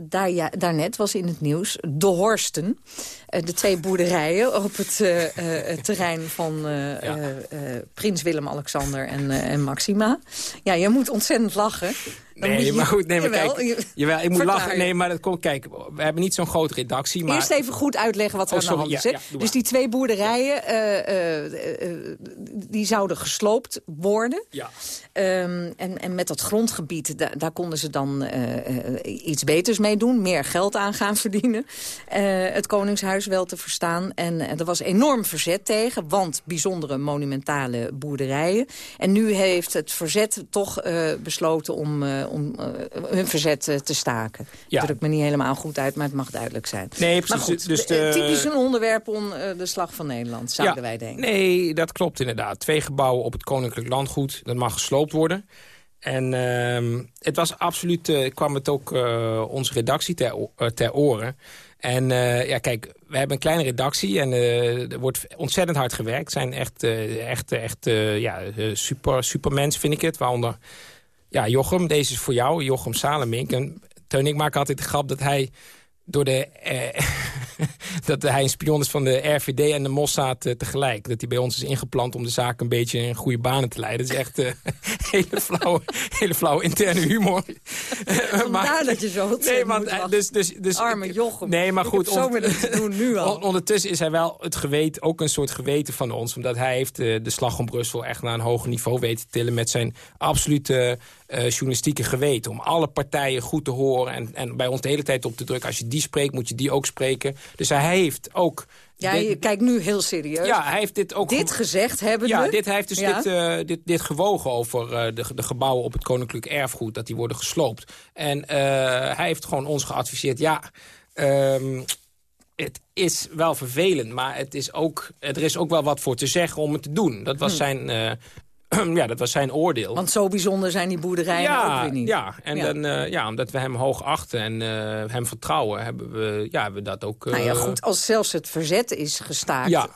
daar, ja, daarnet was in het nieuws de Horsten. de twee boerderijen op het het terrein van Prins Willem-Alexander en, en Maxima. Ja, je moet ontzettend lachen. Nee, maar goed, nee, maar Jawel, kijk, jawel, ik moet Verklaar lachen. Nee, maar dat komt, kijk, we hebben niet zo'n grote redactie. Maar, Eerst even goed uitleggen wat er Oh, aan de hand is. ja, dus die twee boerderijen, eh, eh, eh, die zouden gesloopt worden. Ja. Ehm, en, en met dat grondgebied, da- daar konden ze dan iets beters mee doen. Meer geld aan gaan verdienen. Het Koningshuis wel te verstaan. En er was enorm verzet tegen, want bijzondere monumentale boerderijen. En nu heeft het verzet toch besloten om, om eh, hun verzet eh, te staken. Ja. Ik druk me niet helemaal goed uit, maar het mag duidelijk zijn. Nee, Maar precies. goed, dus de- typisch een onderwerp om eh, de slag van Nederland, zouden Ja, wij denken. Nee, dat klopt inderdaad. Twee gebouwen op het Koninklijk Landgoed, dat mag gesloopt worden. En ehm, het was absoluut, eh, kwam het ook eh, onze redactie ter, eh, ter oren. En eh, ja, kijk, we hebben een kleine redactie en eh, er wordt ontzettend hard gewerkt. Zijn echt, eh, echt, echt eh, ja, eh, super, supermensen, vind ik het. Waaronder, ja, Jochem, deze is voor jou, Jochem Salemink. En Teun, ik maak altijd de grap dat hij door de, eh, dat hij een spion is van de RVD en de Mossad eh, tegelijk. Dat hij bij ons is ingeplant om de zaak een beetje in goede banen te leiden. Dat is echt eh, hele, flauwe, hele flauwe interne humor. Vandaar dat je zo Nee, want eh, dus, dus, dus, Arme Jochem. Nee, maar goed. zo met te doen nu al. on- ondertussen is hij wel het geweten, ook een soort geweten van ons. Omdat hij heeft de slag om Brussel echt naar een hoger niveau weten te tillen... met zijn absolute eh, journalistieke geweten. Om alle partijen goed te horen en, en bij ons de hele tijd op te drukken. Als je die spreekt, moet je die ook spreken. Dus hij heeft ook... Ja, je kijkt nu heel serieus. ja, hij heeft dit ook... Dit gezegd hebben ja, dit, hij heeft dus Ja. dit, eh, dit, dit gewogen over eh, de, de gebouwen op het koninklijk erfgoed... dat die worden gesloopt. En hij heeft gewoon ons geadviseerd... ja, ehm, het is wel vervelend, maar het is ook, er is ook wel wat voor te zeggen om het te doen. Dat was, zijn, eh, ja, dat was zijn oordeel. Want zo bijzonder zijn die boerderijen ook weer niet. ja, en Ja. Dan, eh, ja, omdat we hem hoog achten en eh, hem vertrouwen... hebben we, ja, hebben we dat ook... Nou ja, eh, goed, als zelfs het verzet is gestaakt... Ja.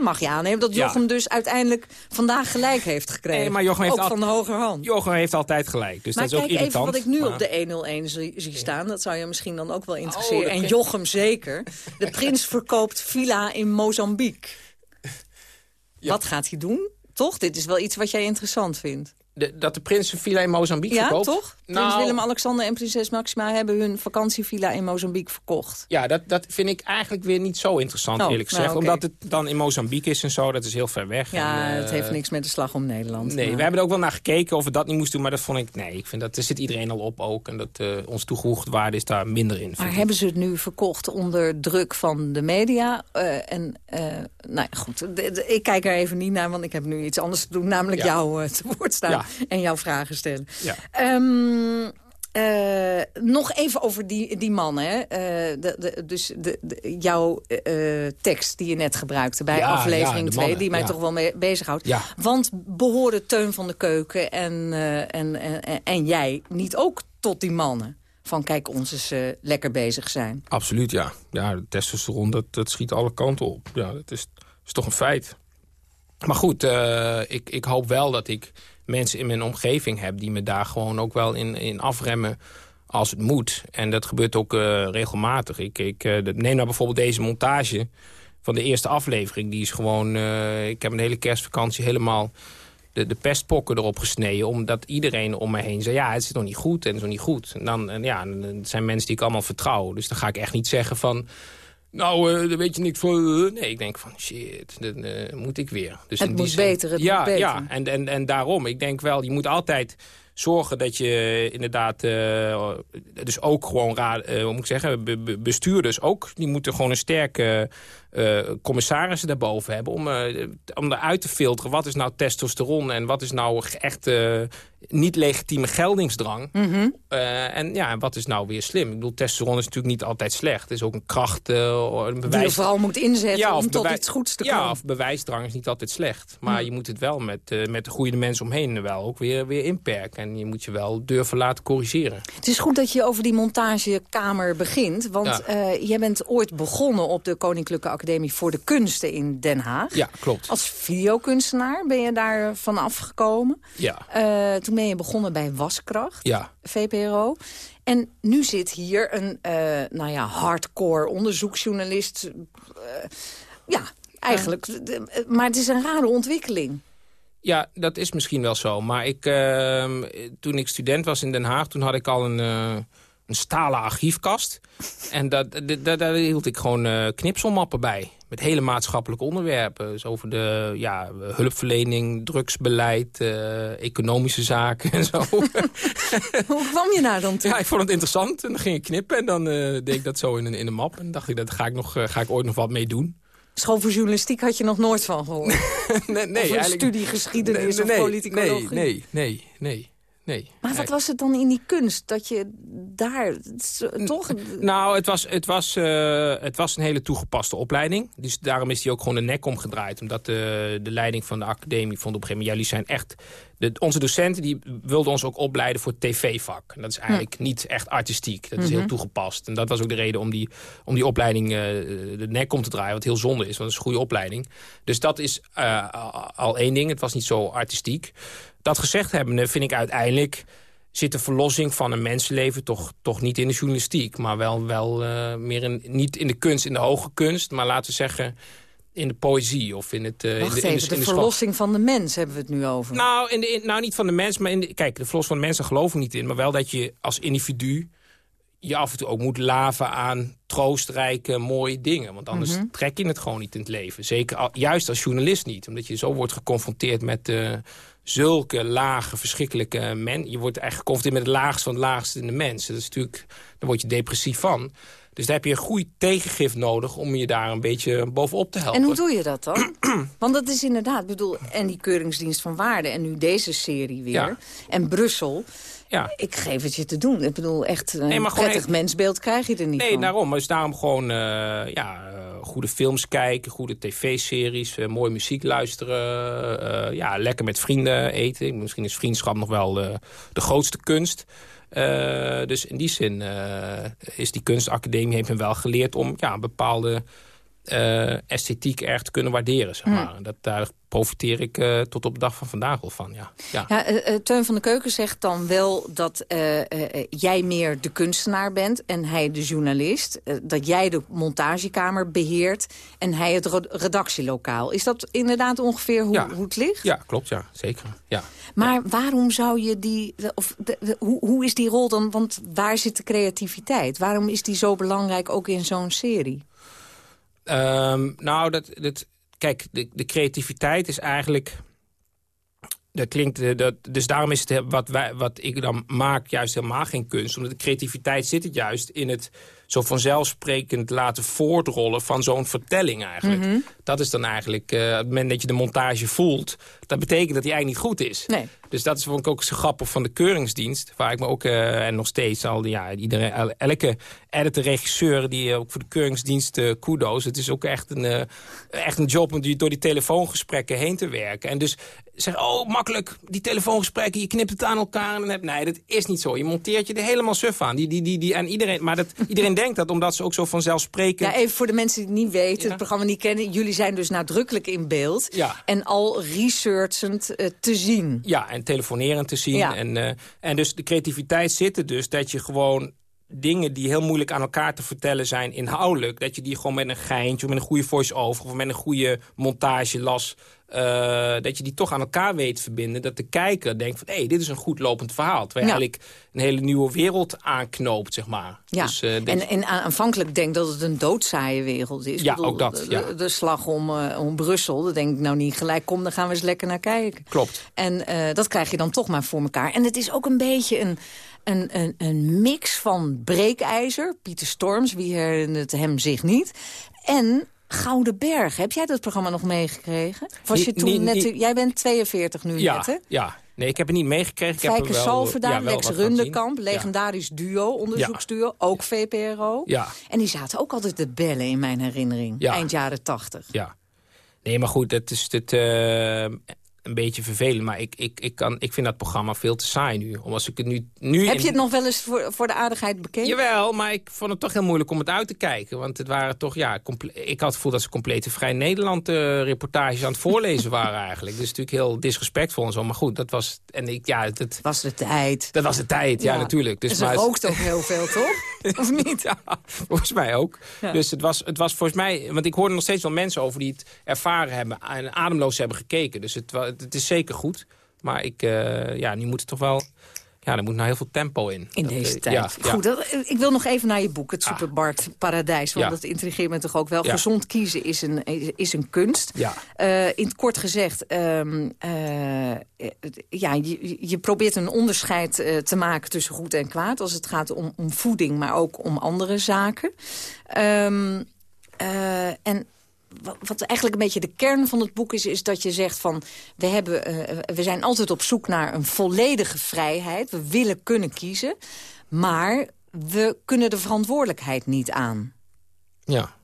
mag je aannemen dat. Jochem dus uiteindelijk vandaag gelijk heeft gekregen. Nee, maar Jochem heeft ook van de hogerhand. Jochem heeft altijd gelijk, dus maar dat is ook kijk even irritant. wat ik nu maar- op de 101 zie, zie staan. Dat zou je misschien dan ook wel interesseren. de en Jochem zeker. De prins verkoopt villa in Mozambique. Wat gaat hij doen? Toch? Dit is wel iets wat jij interessant vindt. De- dat de prins een villa in Mozambique Ja, verkoopt? toch? Prins Nou, Willem-Alexander en prinses Maxima hebben hun vakantievilla in Mozambique verkocht. Ja, dat, dat vind ik eigenlijk weer niet zo interessant, Oh, eerlijk nou, gezegd. Omdat het dan in Mozambique is en zo, dat is heel ver weg. Ja, en, het eh, heeft niks met de slag om Nederland. Nee, maar- we hebben er ook wel naar gekeken of we dat niet moesten doen. Maar dat vond ik, nee, ik vind dat, er zit iedereen al op ook. En dat eh ons toegevoegde waarde is daar minder in. Maar hebben ze het nu verkocht onder druk van de media? Eh, en, eh, nou ja, goed, ik kijk er even niet naar, want ik heb nu iets anders te doen. Namelijk Ja. jou eh, te woord staan Ja. en jouw vragen stellen. Ja. Ehm, Uh, nog even over die, die man, hè. Uh, de, de, dus de, de, jouw uh, tekst die je net gebruikte bij ja, aflevering 2... Ja, die mij ja. toch wel mee bezighoudt. Want behoren Teun van de Keuken en, en, en, en jij niet ook tot die mannen? Van kijk, ons eens lekker bezig zijn. Absoluut, ja. Ja, de testosteron, dat, dat schiet alle kanten op. Ja, dat is, is toch een feit. Maar goed, ik, ik hoop wel dat ik mensen in mijn omgeving heb... die me daar gewoon ook wel in, in afremmen als het moet. En dat gebeurt ook uh, regelmatig. Ik, ik uh, neem nou bijvoorbeeld deze montage van de eerste aflevering. Die is gewoon... Uh, ik heb een hele kerstvakantie helemaal de, de pestpokken erop gesneden. Omdat iedereen om me heen zei, ja, het is nog niet goed en het is nog niet goed. En dan, en ja, zijn mensen die ik allemaal vertrouw. Dus dan ga ik echt niet zeggen van... Nou, uh, daar weet je niks voor. nee, ik denk van shit, dan uh, moet ik weer. Dus het moet beter, het ja, moet beter. Ja, en, en, en daarom. Ik denk wel, je moet altijd zorgen dat je inderdaad... Uh, dus ook gewoon, raad, hoe moet ik zeggen, bestuurders ook... die moeten gewoon een sterke commissarissen daarboven hebben... om, uh, om eruit te filteren wat is nou testosteron... en wat is nou echt uh, niet legitieme geldingsdrang. Mm -hmm. en ja, wat is nou weer slim? Ik bedoel, testosteron is natuurlijk niet altijd slecht. Het is ook een kracht, een bewijs... Die je vooral moet inzetten ja, om tot iets goeds te komen. Ja, of bewijsdrang is niet altijd slecht. Maar mm. je moet het wel met, met de goede mensen omheen wel ook weer, weer inperken. En je moet je wel durven laten corrigeren. Het is goed dat je over die montagekamer begint. Want ja. jij bent ooit begonnen op de Koninklijke Academie Academie voor de Kunsten in Den Haag. Ja, klopt. Als videokunstenaar ben je daar vanaf gekomen. Ja. Uh, toen ben je begonnen bij Waskracht, ja. VPRO. En nu zit hier een uh, nou ja, hardcore onderzoeksjournalist. Uh, ja, eigenlijk. Maar het is een rare ontwikkeling. Ja, dat is misschien wel zo. Maar ik, ehm, toen ik student was in Den Haag... toen had ik al een een stalen archiefkast. En dat, dat, daar hield ik gewoon uh, knipselmappen bij. Met hele maatschappelijke onderwerpen. Dus over de ja, hulpverlening, drugsbeleid, uh, economische zaken en zo. Hoe kwam je nou dan toe? Ja, ik vond het interessant. En dan ging ik knippen en dan uh, deed ik dat zo in een, in een map. En dacht ik, dat ga ik, nog, ga ik ooit nog wat mee doen. School voor journalistiek had je nog nooit van gehoord? nee, nee, of een studie geschiedenis nee, nee, of politicologie? Nee, nee, nee, nee. Maar wat was het dan in die kunst? Dat je daar toch... Nou, het was, het, was, uh, het was een hele toegepaste opleiding. Dus daarom is die ook gewoon de nek omgedraaid. Omdat de, de leiding van de academie vond op een gegeven moment... jullie zijn echt... De, onze docenten die wilden ons ook opleiden voor tv-vak. Dat is eigenlijk niet echt artistiek. Dat is heel mhm. toegepast. En dat was ook de reden om die, om die opleiding uh, de nek om te draaien. Wat heel zonde is, want het is een goede opleiding. Dus dat is uh, al één ding. Het was niet zo artistiek. Dat gezegd hebbende vind ik uiteindelijk zit de verlossing van een mensenleven toch, toch niet in de journalistiek. Maar wel, wel uh, meer in, niet in de kunst, in de hoge kunst. Maar laten we zeggen in de poëzie of in het... Uh, Wacht in de, in de, de, verlossing van de mens hebben we het nu over. Nou, in de, nou niet van de mens, maar in de, kijk, de verlossing van de mensen geloof ik niet in. Maar wel dat je als individu je af en toe ook moet laven aan troostrijke, mooie dingen. Want anders mhm. trek je het gewoon niet in het leven. Zeker al, juist als journalist niet. Omdat je zo wordt geconfronteerd met... Uh, zulke lage, verschrikkelijke mensen. Je wordt eigenlijk geconfronteerd met het laagste van het laagste in de mensen. Dat is natuurlijk, daar word je depressief van. Dus daar heb je een goed tegengif nodig om je daar een beetje bovenop te helpen. En hoe doe je dat dan? Want dat is inderdaad, bedoel, en die Keuringsdienst van Waarde... en nu deze serie weer, en Brussel... Ja. Ik geef het je te doen. Ik bedoel, echt een nee, prettig mensbeeld krijg je er niet nee, van. Daarom. Dus daarom gewoon uh, ja, goede films kijken, goede tv-series, uh, mooie muziek luisteren. Uh, ja, lekker met vrienden eten. Misschien is vriendschap nog wel de grootste kunst. dus in die zin is die kunstacademie heeft me wel geleerd om ja, bepaalde esthetiek erg te kunnen waarderen. Zeg hm. maar. dat, daar profiteer ik uh, tot op de dag van vandaag al van. Ja. Ja. ja uh, Teun van de Keuken zegt dan wel dat jij meer de kunstenaar bent... en hij de journalist. dat jij de montagekamer beheert en hij het redactielokaal. Is dat inderdaad ongeveer hoe, ja. hoe het ligt? Ja, klopt. Ja, zeker. Ja. Maar waarom zou je die... Of de, hoe, hoe is die rol dan? Want waar zit de creativiteit? Waarom is die zo belangrijk ook in zo'n serie? Um, nou, dat, dat, kijk, de, de creativiteit is eigenlijk... Dat klinkt, eh, dat, dus daarom is het wat, wij, wat ik dan maak juist helemaal geen kunst. Omdat de creativiteit zit het juist in het zo vanzelfsprekend laten voortrollen van zo'n vertelling eigenlijk. Mhm. dat is dan eigenlijk, uh, op het moment dat je de montage voelt... dat betekent dat hij eigenlijk niet goed is. Nee. Dus dat is vond ik ook zo grappig van de keuringsdienst. Waar ik me ook, uh, en nog steeds al, ja, iedereen, elke editor, regisseur... die ook voor de keuringsdienst uh, kudo's. Het is ook echt een, echt een job om die, door die telefoongesprekken heen te werken. En dus zeg, oh, makkelijk, die telefoongesprekken, je knipt het aan elkaar. En dan heb, nee, dat is niet zo. Je monteert je er helemaal suf aan. Die, die, die, die, en iedereen, maar dat, iedereen denkt dat omdat ze ook zo vanzelfsprekend... Ja, even voor de mensen die het niet weten, het programma niet kennen. Jullie zijn dus nadrukkelijk in beeld. Ja. En al researchend uh, te zien. Ja, en telefonerend te zien. Ja. En, uh, en dus de creativiteit zit er dus dat je gewoon dingen die heel moeilijk aan elkaar te vertellen zijn inhoudelijk... dat je die gewoon met een geintje of met een goede voice-over... of met een goede montage las... Uh, dat je die toch aan elkaar weet verbinden. Dat de kijker denkt van, hé, hey, dit is een goed lopend verhaal. Terwijl Ja. eigenlijk een hele nieuwe wereld aanknoopt, zeg maar. Ja, Dus, uh, dit- en, en aanvankelijk denk dat het een doodzaaie wereld is. Ja, bedoel, ook dat, De, ja. de, de slag om, uh, om Brussel, dat denk ik nou niet gelijk. Kom, dan gaan we eens lekker naar kijken. Klopt. En dat krijg je dan toch maar voor elkaar. En het is ook een beetje een, een, een, een mix van breekijzer. Pieter Storms, wie herinnert hem zich niet. En Gouden Berg. Heb jij dat programma nog meegekregen? Was je toen net... Jij bent 42 nu ja, net, hè? ja. Nee, ik heb het niet meegekregen. Fijke er wel, Salverda, ja, Lex. Rundekamp, legendarisch duo, onderzoeksduo, ook VPRO. Ja. En die zaten ook altijd te bellen in mijn herinnering, Ja. eind jaren 80. Ja. Nee, maar goed, dat is dit, eh, een beetje vervelend. Maar ik, ik, ik, kan, ik vind dat programma veel te saai nu. Omdat ik het nu, nu Heb je het nog wel eens voor, voor de aardigheid bekeken? Jawel, maar ik vond het toch heel moeilijk om het uit te kijken. Want het waren toch, ja, ik had het gevoel dat ze complete Vrij Nederland eh, reportages aan het voorlezen waren eigenlijk. Dus natuurlijk heel disrespectvol en zo. Maar goed, dat was, en ik, ja, dat, was de tijd. Dat was de tijd, ja, Ja. natuurlijk. Dus, En ze maar- rookt ook heel veel, toch? Of niet? Volgens mij ook. Ja. Dus het was, het was volgens mij... Want ik hoorde nog steeds wel mensen over die het ervaren hebben... en ademloos hebben gekeken. Dus het, het is zeker goed. Maar ik, eh, ja, nu moet het toch wel... Ja, er moet nou heel veel tempo in. In deze eh, tijd. Ja, ja. Goed, dat, ik wil nog even naar je boek, het Superbart Paradijs. Want Ja. dat intrigeert me toch ook wel. Ja. Gezond kiezen is een, is een kunst. Ja. Eh, in het kort gezegd, ehm, eh, eh, ja, je, je probeert een onderscheid eh, te maken tussen goed en kwaad... als het gaat om, om voeding, maar ook om andere zaken. Ehm, eh, en wat, eigenlijk een beetje de kern van het boek is... is dat je zegt van, we, hebben, eh, we zijn altijd op zoek naar een volledige vrijheid. We willen kunnen kiezen, maar we kunnen de verantwoordelijkheid niet aan. ja.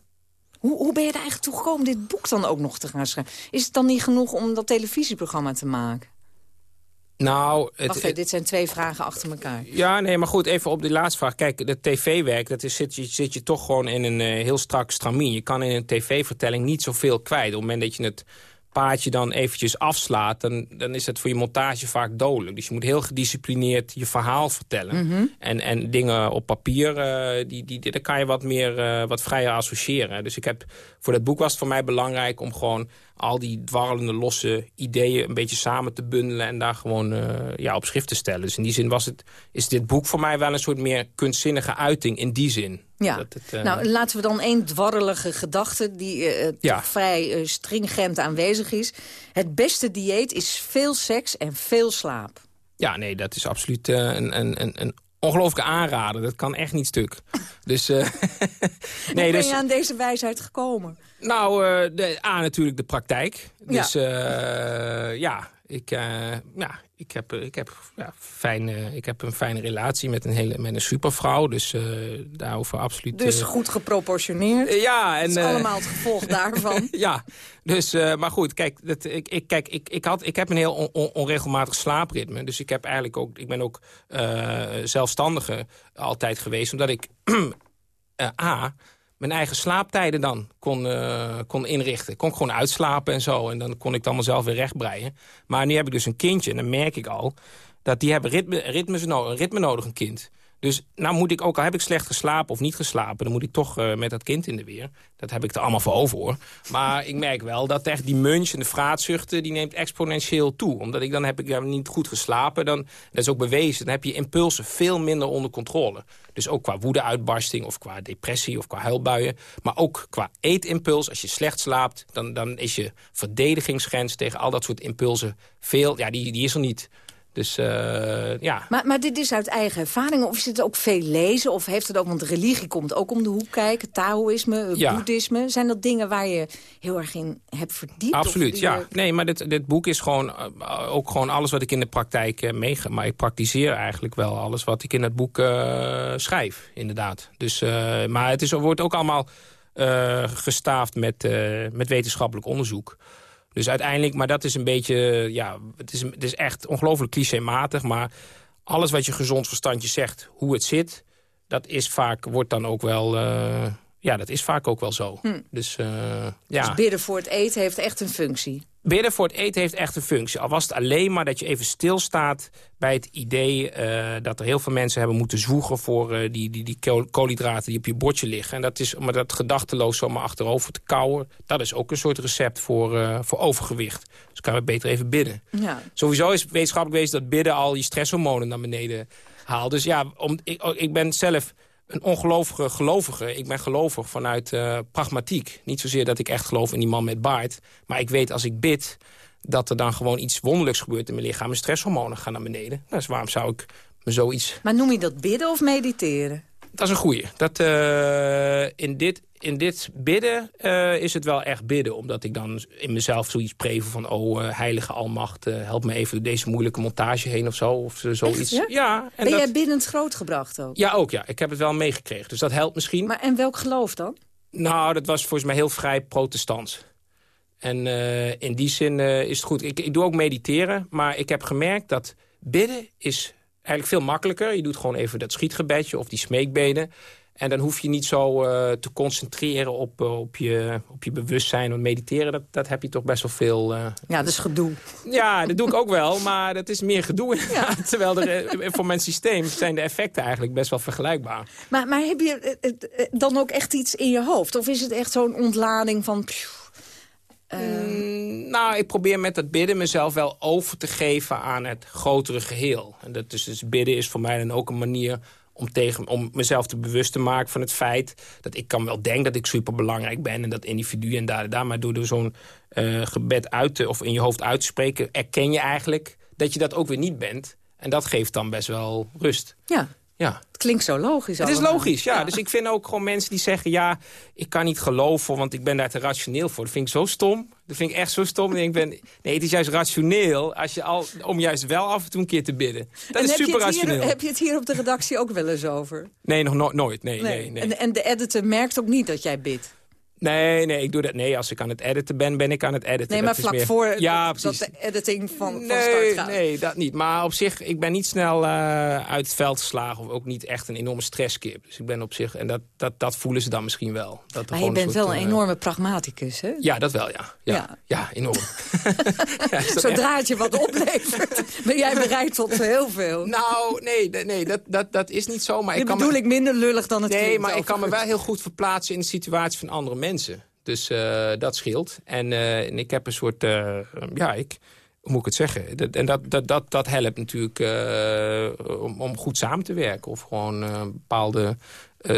Hoe, hoe ben je er eigenlijk toe gekomen dit boek dan ook nog te gaan schrijven? Is het dan niet genoeg om dat televisieprogramma te maken? Nou, het, Wacht even, het- dit zijn twee vragen achter elkaar. Ja, nee, maar goed, even op die laatste vraag. Kijk, de tv-werk, dat is, zit, je, zit je toch gewoon in een eh, heel strak stramien. Je kan in een tv-vertelling niet zoveel kwijt. Op het moment dat je het paadje dan eventjes afslaat... Dan, dan is het voor je montage vaak dodelijk. Dus je moet heel gedisciplineerd je verhaal vertellen. Mhm. en, en dingen op papier, eh, die, die, die, daar kan je wat, meer, eh, wat vrijer associëren. Dus ik heb, voor dat boek was het voor mij belangrijk... om gewoon al die dwarrelende, losse ideeën een beetje samen te bundelen... en daar gewoon eh, ja, op schrift te stellen. Dus in die zin was het, is dit boek voor mij wel een soort meer kunstzinnige uiting. In die zin. Ja, Dat het, eh, nou laten we dan één dwarrelige gedachte... die eh, Ja. vrij stringent aanwezig is. Het beste dieet is veel seks en veel slaap. Ja, nee, dat is absoluut een, een, een, een ongelooflijke aanrader. Dat kan echt niet stuk. dus, eh, Hoe nee, ben dus, je aan deze wijsheid gekomen? nou, eh, de, A, natuurlijk de praktijk. Ja. Dus eh, ja, ik, eh, ja, ik heb, ik, heb, ja, fijn, eh, ik heb een fijne relatie met een, hele, met een supervrouw. Dus eh daarover absoluut... Dus goed geproportioneerd. ja, en... dat is allemaal het gevolg daarvan. ja, dus, maar goed, kijk, dat, ik, ik, kijk ik, ik, had, ik heb een heel on- on- onregelmatig slaapritme. Dus ik heb eigenlijk ook, ik ben ook zelfstandige altijd geweest, omdat ik A, mijn eigen slaaptijden dan kon, eh, kon inrichten. Kon ik gewoon uitslapen en zo. En dan kon ik het allemaal zelf weer rechtbreien. Maar nu heb ik dus een kindje en dan merk ik al... dat die hebben ritme, ritmes no ritme nodig, een kind. Dus nou moet ik ook al heb ik slecht geslapen of niet geslapen... dan moet ik toch eh, met dat kind in de weer. Dat heb ik er allemaal voor over, hoor. Maar ik merk wel dat echt die munch en de vraatzuchten... die neemt exponentieel toe. Omdat ik dan heb ik dan niet goed geslapen. Dan, dat is ook bewezen. Dan heb je impulsen veel minder onder controle. Dus ook qua woedeuitbarsting of qua depressie of qua huilbuien. Maar ook qua eetimpuls. Als je slecht slaapt, dan, dan is je verdedigingsgrens... tegen al dat soort impulsen veel... Ja, die, die is er niet. Dus uh, ja. Maar, maar dit is uit eigen ervaring of is het ook veel lezen? Of heeft het ook, want religie komt ook om de hoek kijken. Taoïsme, ja. boeddhisme. Zijn dat dingen waar je heel erg in hebt verdiept? Absoluut, ja. Nee, maar dit, dit boek is gewoon uh, ook gewoon alles wat ik in de praktijk uh, meega. Maar ik praktiseer eigenlijk wel alles wat ik in het boek schrijf, inderdaad. Dus, maar het is, wordt ook allemaal gestaafd met, met wetenschappelijk onderzoek. Dus uiteindelijk, maar dat is een beetje, ja, het is, het is echt ongelooflijk clichématig. Maar alles wat je gezond verstandje zegt, hoe het zit, dat is vaak, wordt dan ook wel, uh, ja, dat is vaak ook wel zo. Hm. Dus, uh, ja. dus bidden voor het eten heeft echt een functie. Bidden voor het eten heeft echt een functie. Al was het alleen maar dat je even stilstaat bij het idee... Uh, dat er heel veel mensen hebben moeten zwoegen... voor uh, die, die, die koolhydraten die op je bordje liggen. En dat is om dat gedachteloos zomaar achterover te kouwen. Dat is ook een soort recept voor, uh, voor overgewicht. Dus kan we beter even bidden. Ja. Sowieso is wetenschappelijk geweest dat bidden al je stresshormonen naar beneden haalt. Dus ja, om, ik, ik ben zelf een ongelovige gelovige. Ik ben gelovig vanuit uh, pragmatiek. Niet zozeer dat ik echt geloof in die man met baard. Maar ik weet als ik bid dat er dan gewoon iets wonderlijks gebeurt in mijn lichaam. Mijn stresshormonen gaan naar beneden. Dus waarom zou ik me zoiets... Maar noem je dat bidden of mediteren? Dat is een goeie. Dat, uh, in dit in dit bidden uh, is het wel echt bidden. Omdat ik dan in mezelf zoiets prevel van... oh, uh, heilige almacht, help me even door deze moeilijke montage heen of zo. Of zoiets. Echt, ja? ja en ben dat... jij biddend grootgebracht ook? Ja, ook ja. Ik heb het wel meegekregen. Dus dat helpt misschien. Maar en welk geloof dan? Nou, dat was volgens mij heel vrij protestants. En in die zin is het goed. Ik, ik doe ook mediteren. Maar ik heb gemerkt dat bidden is eigenlijk veel makkelijker. Je doet gewoon even dat schietgebedje of die smeekbeden... En dan hoef je niet zo uh, te concentreren op, uh, op, je, op je bewustzijn. Want mediteren, dat, dat heb je toch best wel veel... Uh... Ja, dat is gedoe. Ja, dat doe ik ook wel. Maar dat is meer gedoe. Ja. Terwijl er, voor mijn systeem zijn de effecten eigenlijk best wel vergelijkbaar. Maar, maar heb je dan ook echt iets in je hoofd? Of is het echt zo'n ontlading van... Mm, nou, ik probeer met dat bidden mezelf wel over te geven aan het grotere geheel. En dat is dus bidden is voor mij dan ook een manier om, tegen, om mezelf te bewust te maken van het feit... dat ik kan wel denken dat ik super belangrijk ben... en dat individu en daar en daar. Maar door zo'n uh, gebed uit te, of in je hoofd uit te spreken... erken je eigenlijk dat je dat ook weer niet bent. En dat geeft dan best wel rust. Ja. Ja. Het klinkt zo logisch Het is logisch, ja. Dus ik vind ook gewoon mensen die zeggen... ja, ik kan niet geloven, want ik ben daar te rationeel voor. Dat vind ik zo stom. Dat vind ik echt zo stom. Ik ben, nee, het is juist rationeel als je al, om juist wel af en toe een keer te bidden. Dat is super rationeel. Hier, heb je het hier op de redactie ook wel eens over? Nee, nog nooit. Nee, nee. nee, En, en de editor merkt ook niet dat jij bidt? Nee, nee, ik doe dat. Nee, als ik aan het editen ben, ben ik aan het editen. Nee, maar vlak voor ja, dat, de editing van, nee, van start gaat. Nee, dat niet. Maar op zich, ik ben niet snel uh, uit het veld geslagen. Of ook niet echt een enorme stresskip. Dus ik ben op zich, en dat, dat, dat voelen ze dan misschien wel. Dat maar je bent wel een uh, enorme pragmaticus, hè? Ja, dat wel, ja. Ja, ja. ja enorm. ja, Zodra het je wat oplevert, ben jij bereid tot heel veel. Nou, nee, nee dat, dat, dat is niet zo. Maar ik kan bedoel me... ik minder lullig dan het Nee, maar ik kan me wel heel goed verplaatsen in de situatie van andere mensen. Dus uh, dat scheelt. En, uh, en, ik heb een soort... Uh, ja, ik, hoe moet ik het zeggen? Dat, en dat, dat, dat, dat helpt natuurlijk om, om, goed samen te werken. Of gewoon bepaalde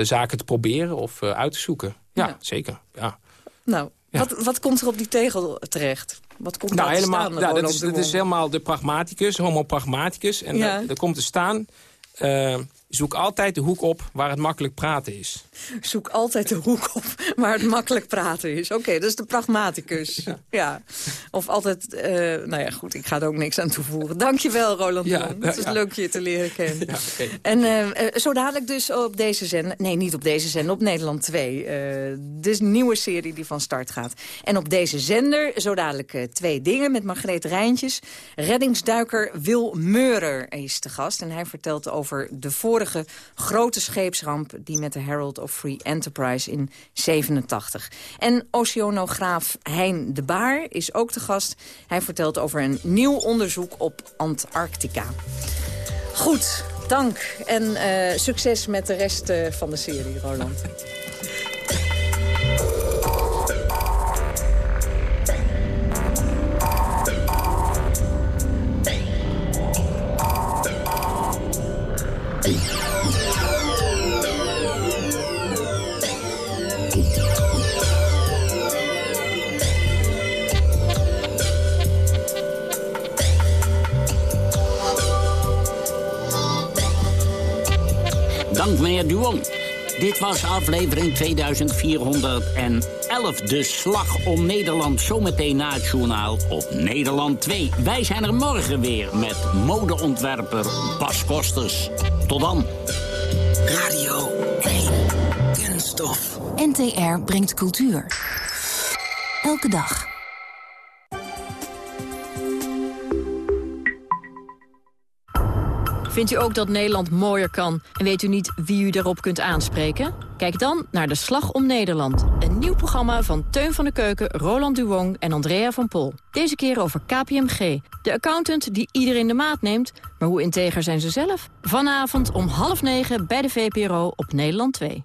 zaken te proberen of uit te zoeken. Ja, ja. zeker. Ja. Nou, ja. Wat, wat komt er op die tegel terecht? Wat komt nou, helemaal, staan, nou, dat, is, dat is helemaal de pragmaticus, homo pragmaticus. En ja. er komt te staan... Zoek altijd de hoek op waar het makkelijk praten is. Zoek altijd de hoek op waar het makkelijk praten is. Oké, dat is de pragmaticus. Ja. Of altijd, uh, nou ja, goed, ik ga er ook niks aan toevoegen. Dankjewel, Roland ja, Het is leuk je te leren kennen. Okay. En uh, zo dadelijk dus op deze zender, nee, niet op deze zender, op Nederland 2. Uh, de nieuwe serie die van start gaat. En op deze zender, zo dadelijk twee dingen met Margreet Rijntjes. Reddingsduiker Wil Meurer is te gast. En hij vertelt over de vorige grote scheepsramp... die met de Herald of Free Enterprise in 87. En oceanograaf Hein de Baar is ook te gast. Hij vertelt over een nieuw onderzoek op Antarctica. Goed, dank en uh, succes met de rest uh, van de serie, Roland. Dit was aflevering 2411, de Slag om Nederland. Zometeen na het journaal op Nederland 2. Wij zijn er morgen weer met modeontwerper Bas Kosters. Tot dan. Radio 1. Kunststof. NTR brengt cultuur. Elke dag. Vindt u ook dat Nederland mooier kan en weet u niet wie u erop kunt aanspreken? Kijk dan naar De Slag om Nederland. Een nieuw programma van Teun van de Keuken, Roland Duwong en Andrea van Pol. Deze keer over KPMG, de accountant die iedereen de maat neemt. Maar hoe integer zijn ze zelf? Vanavond om half negen bij de VPRO op Nederland 2.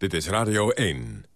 Dit is Radio 1.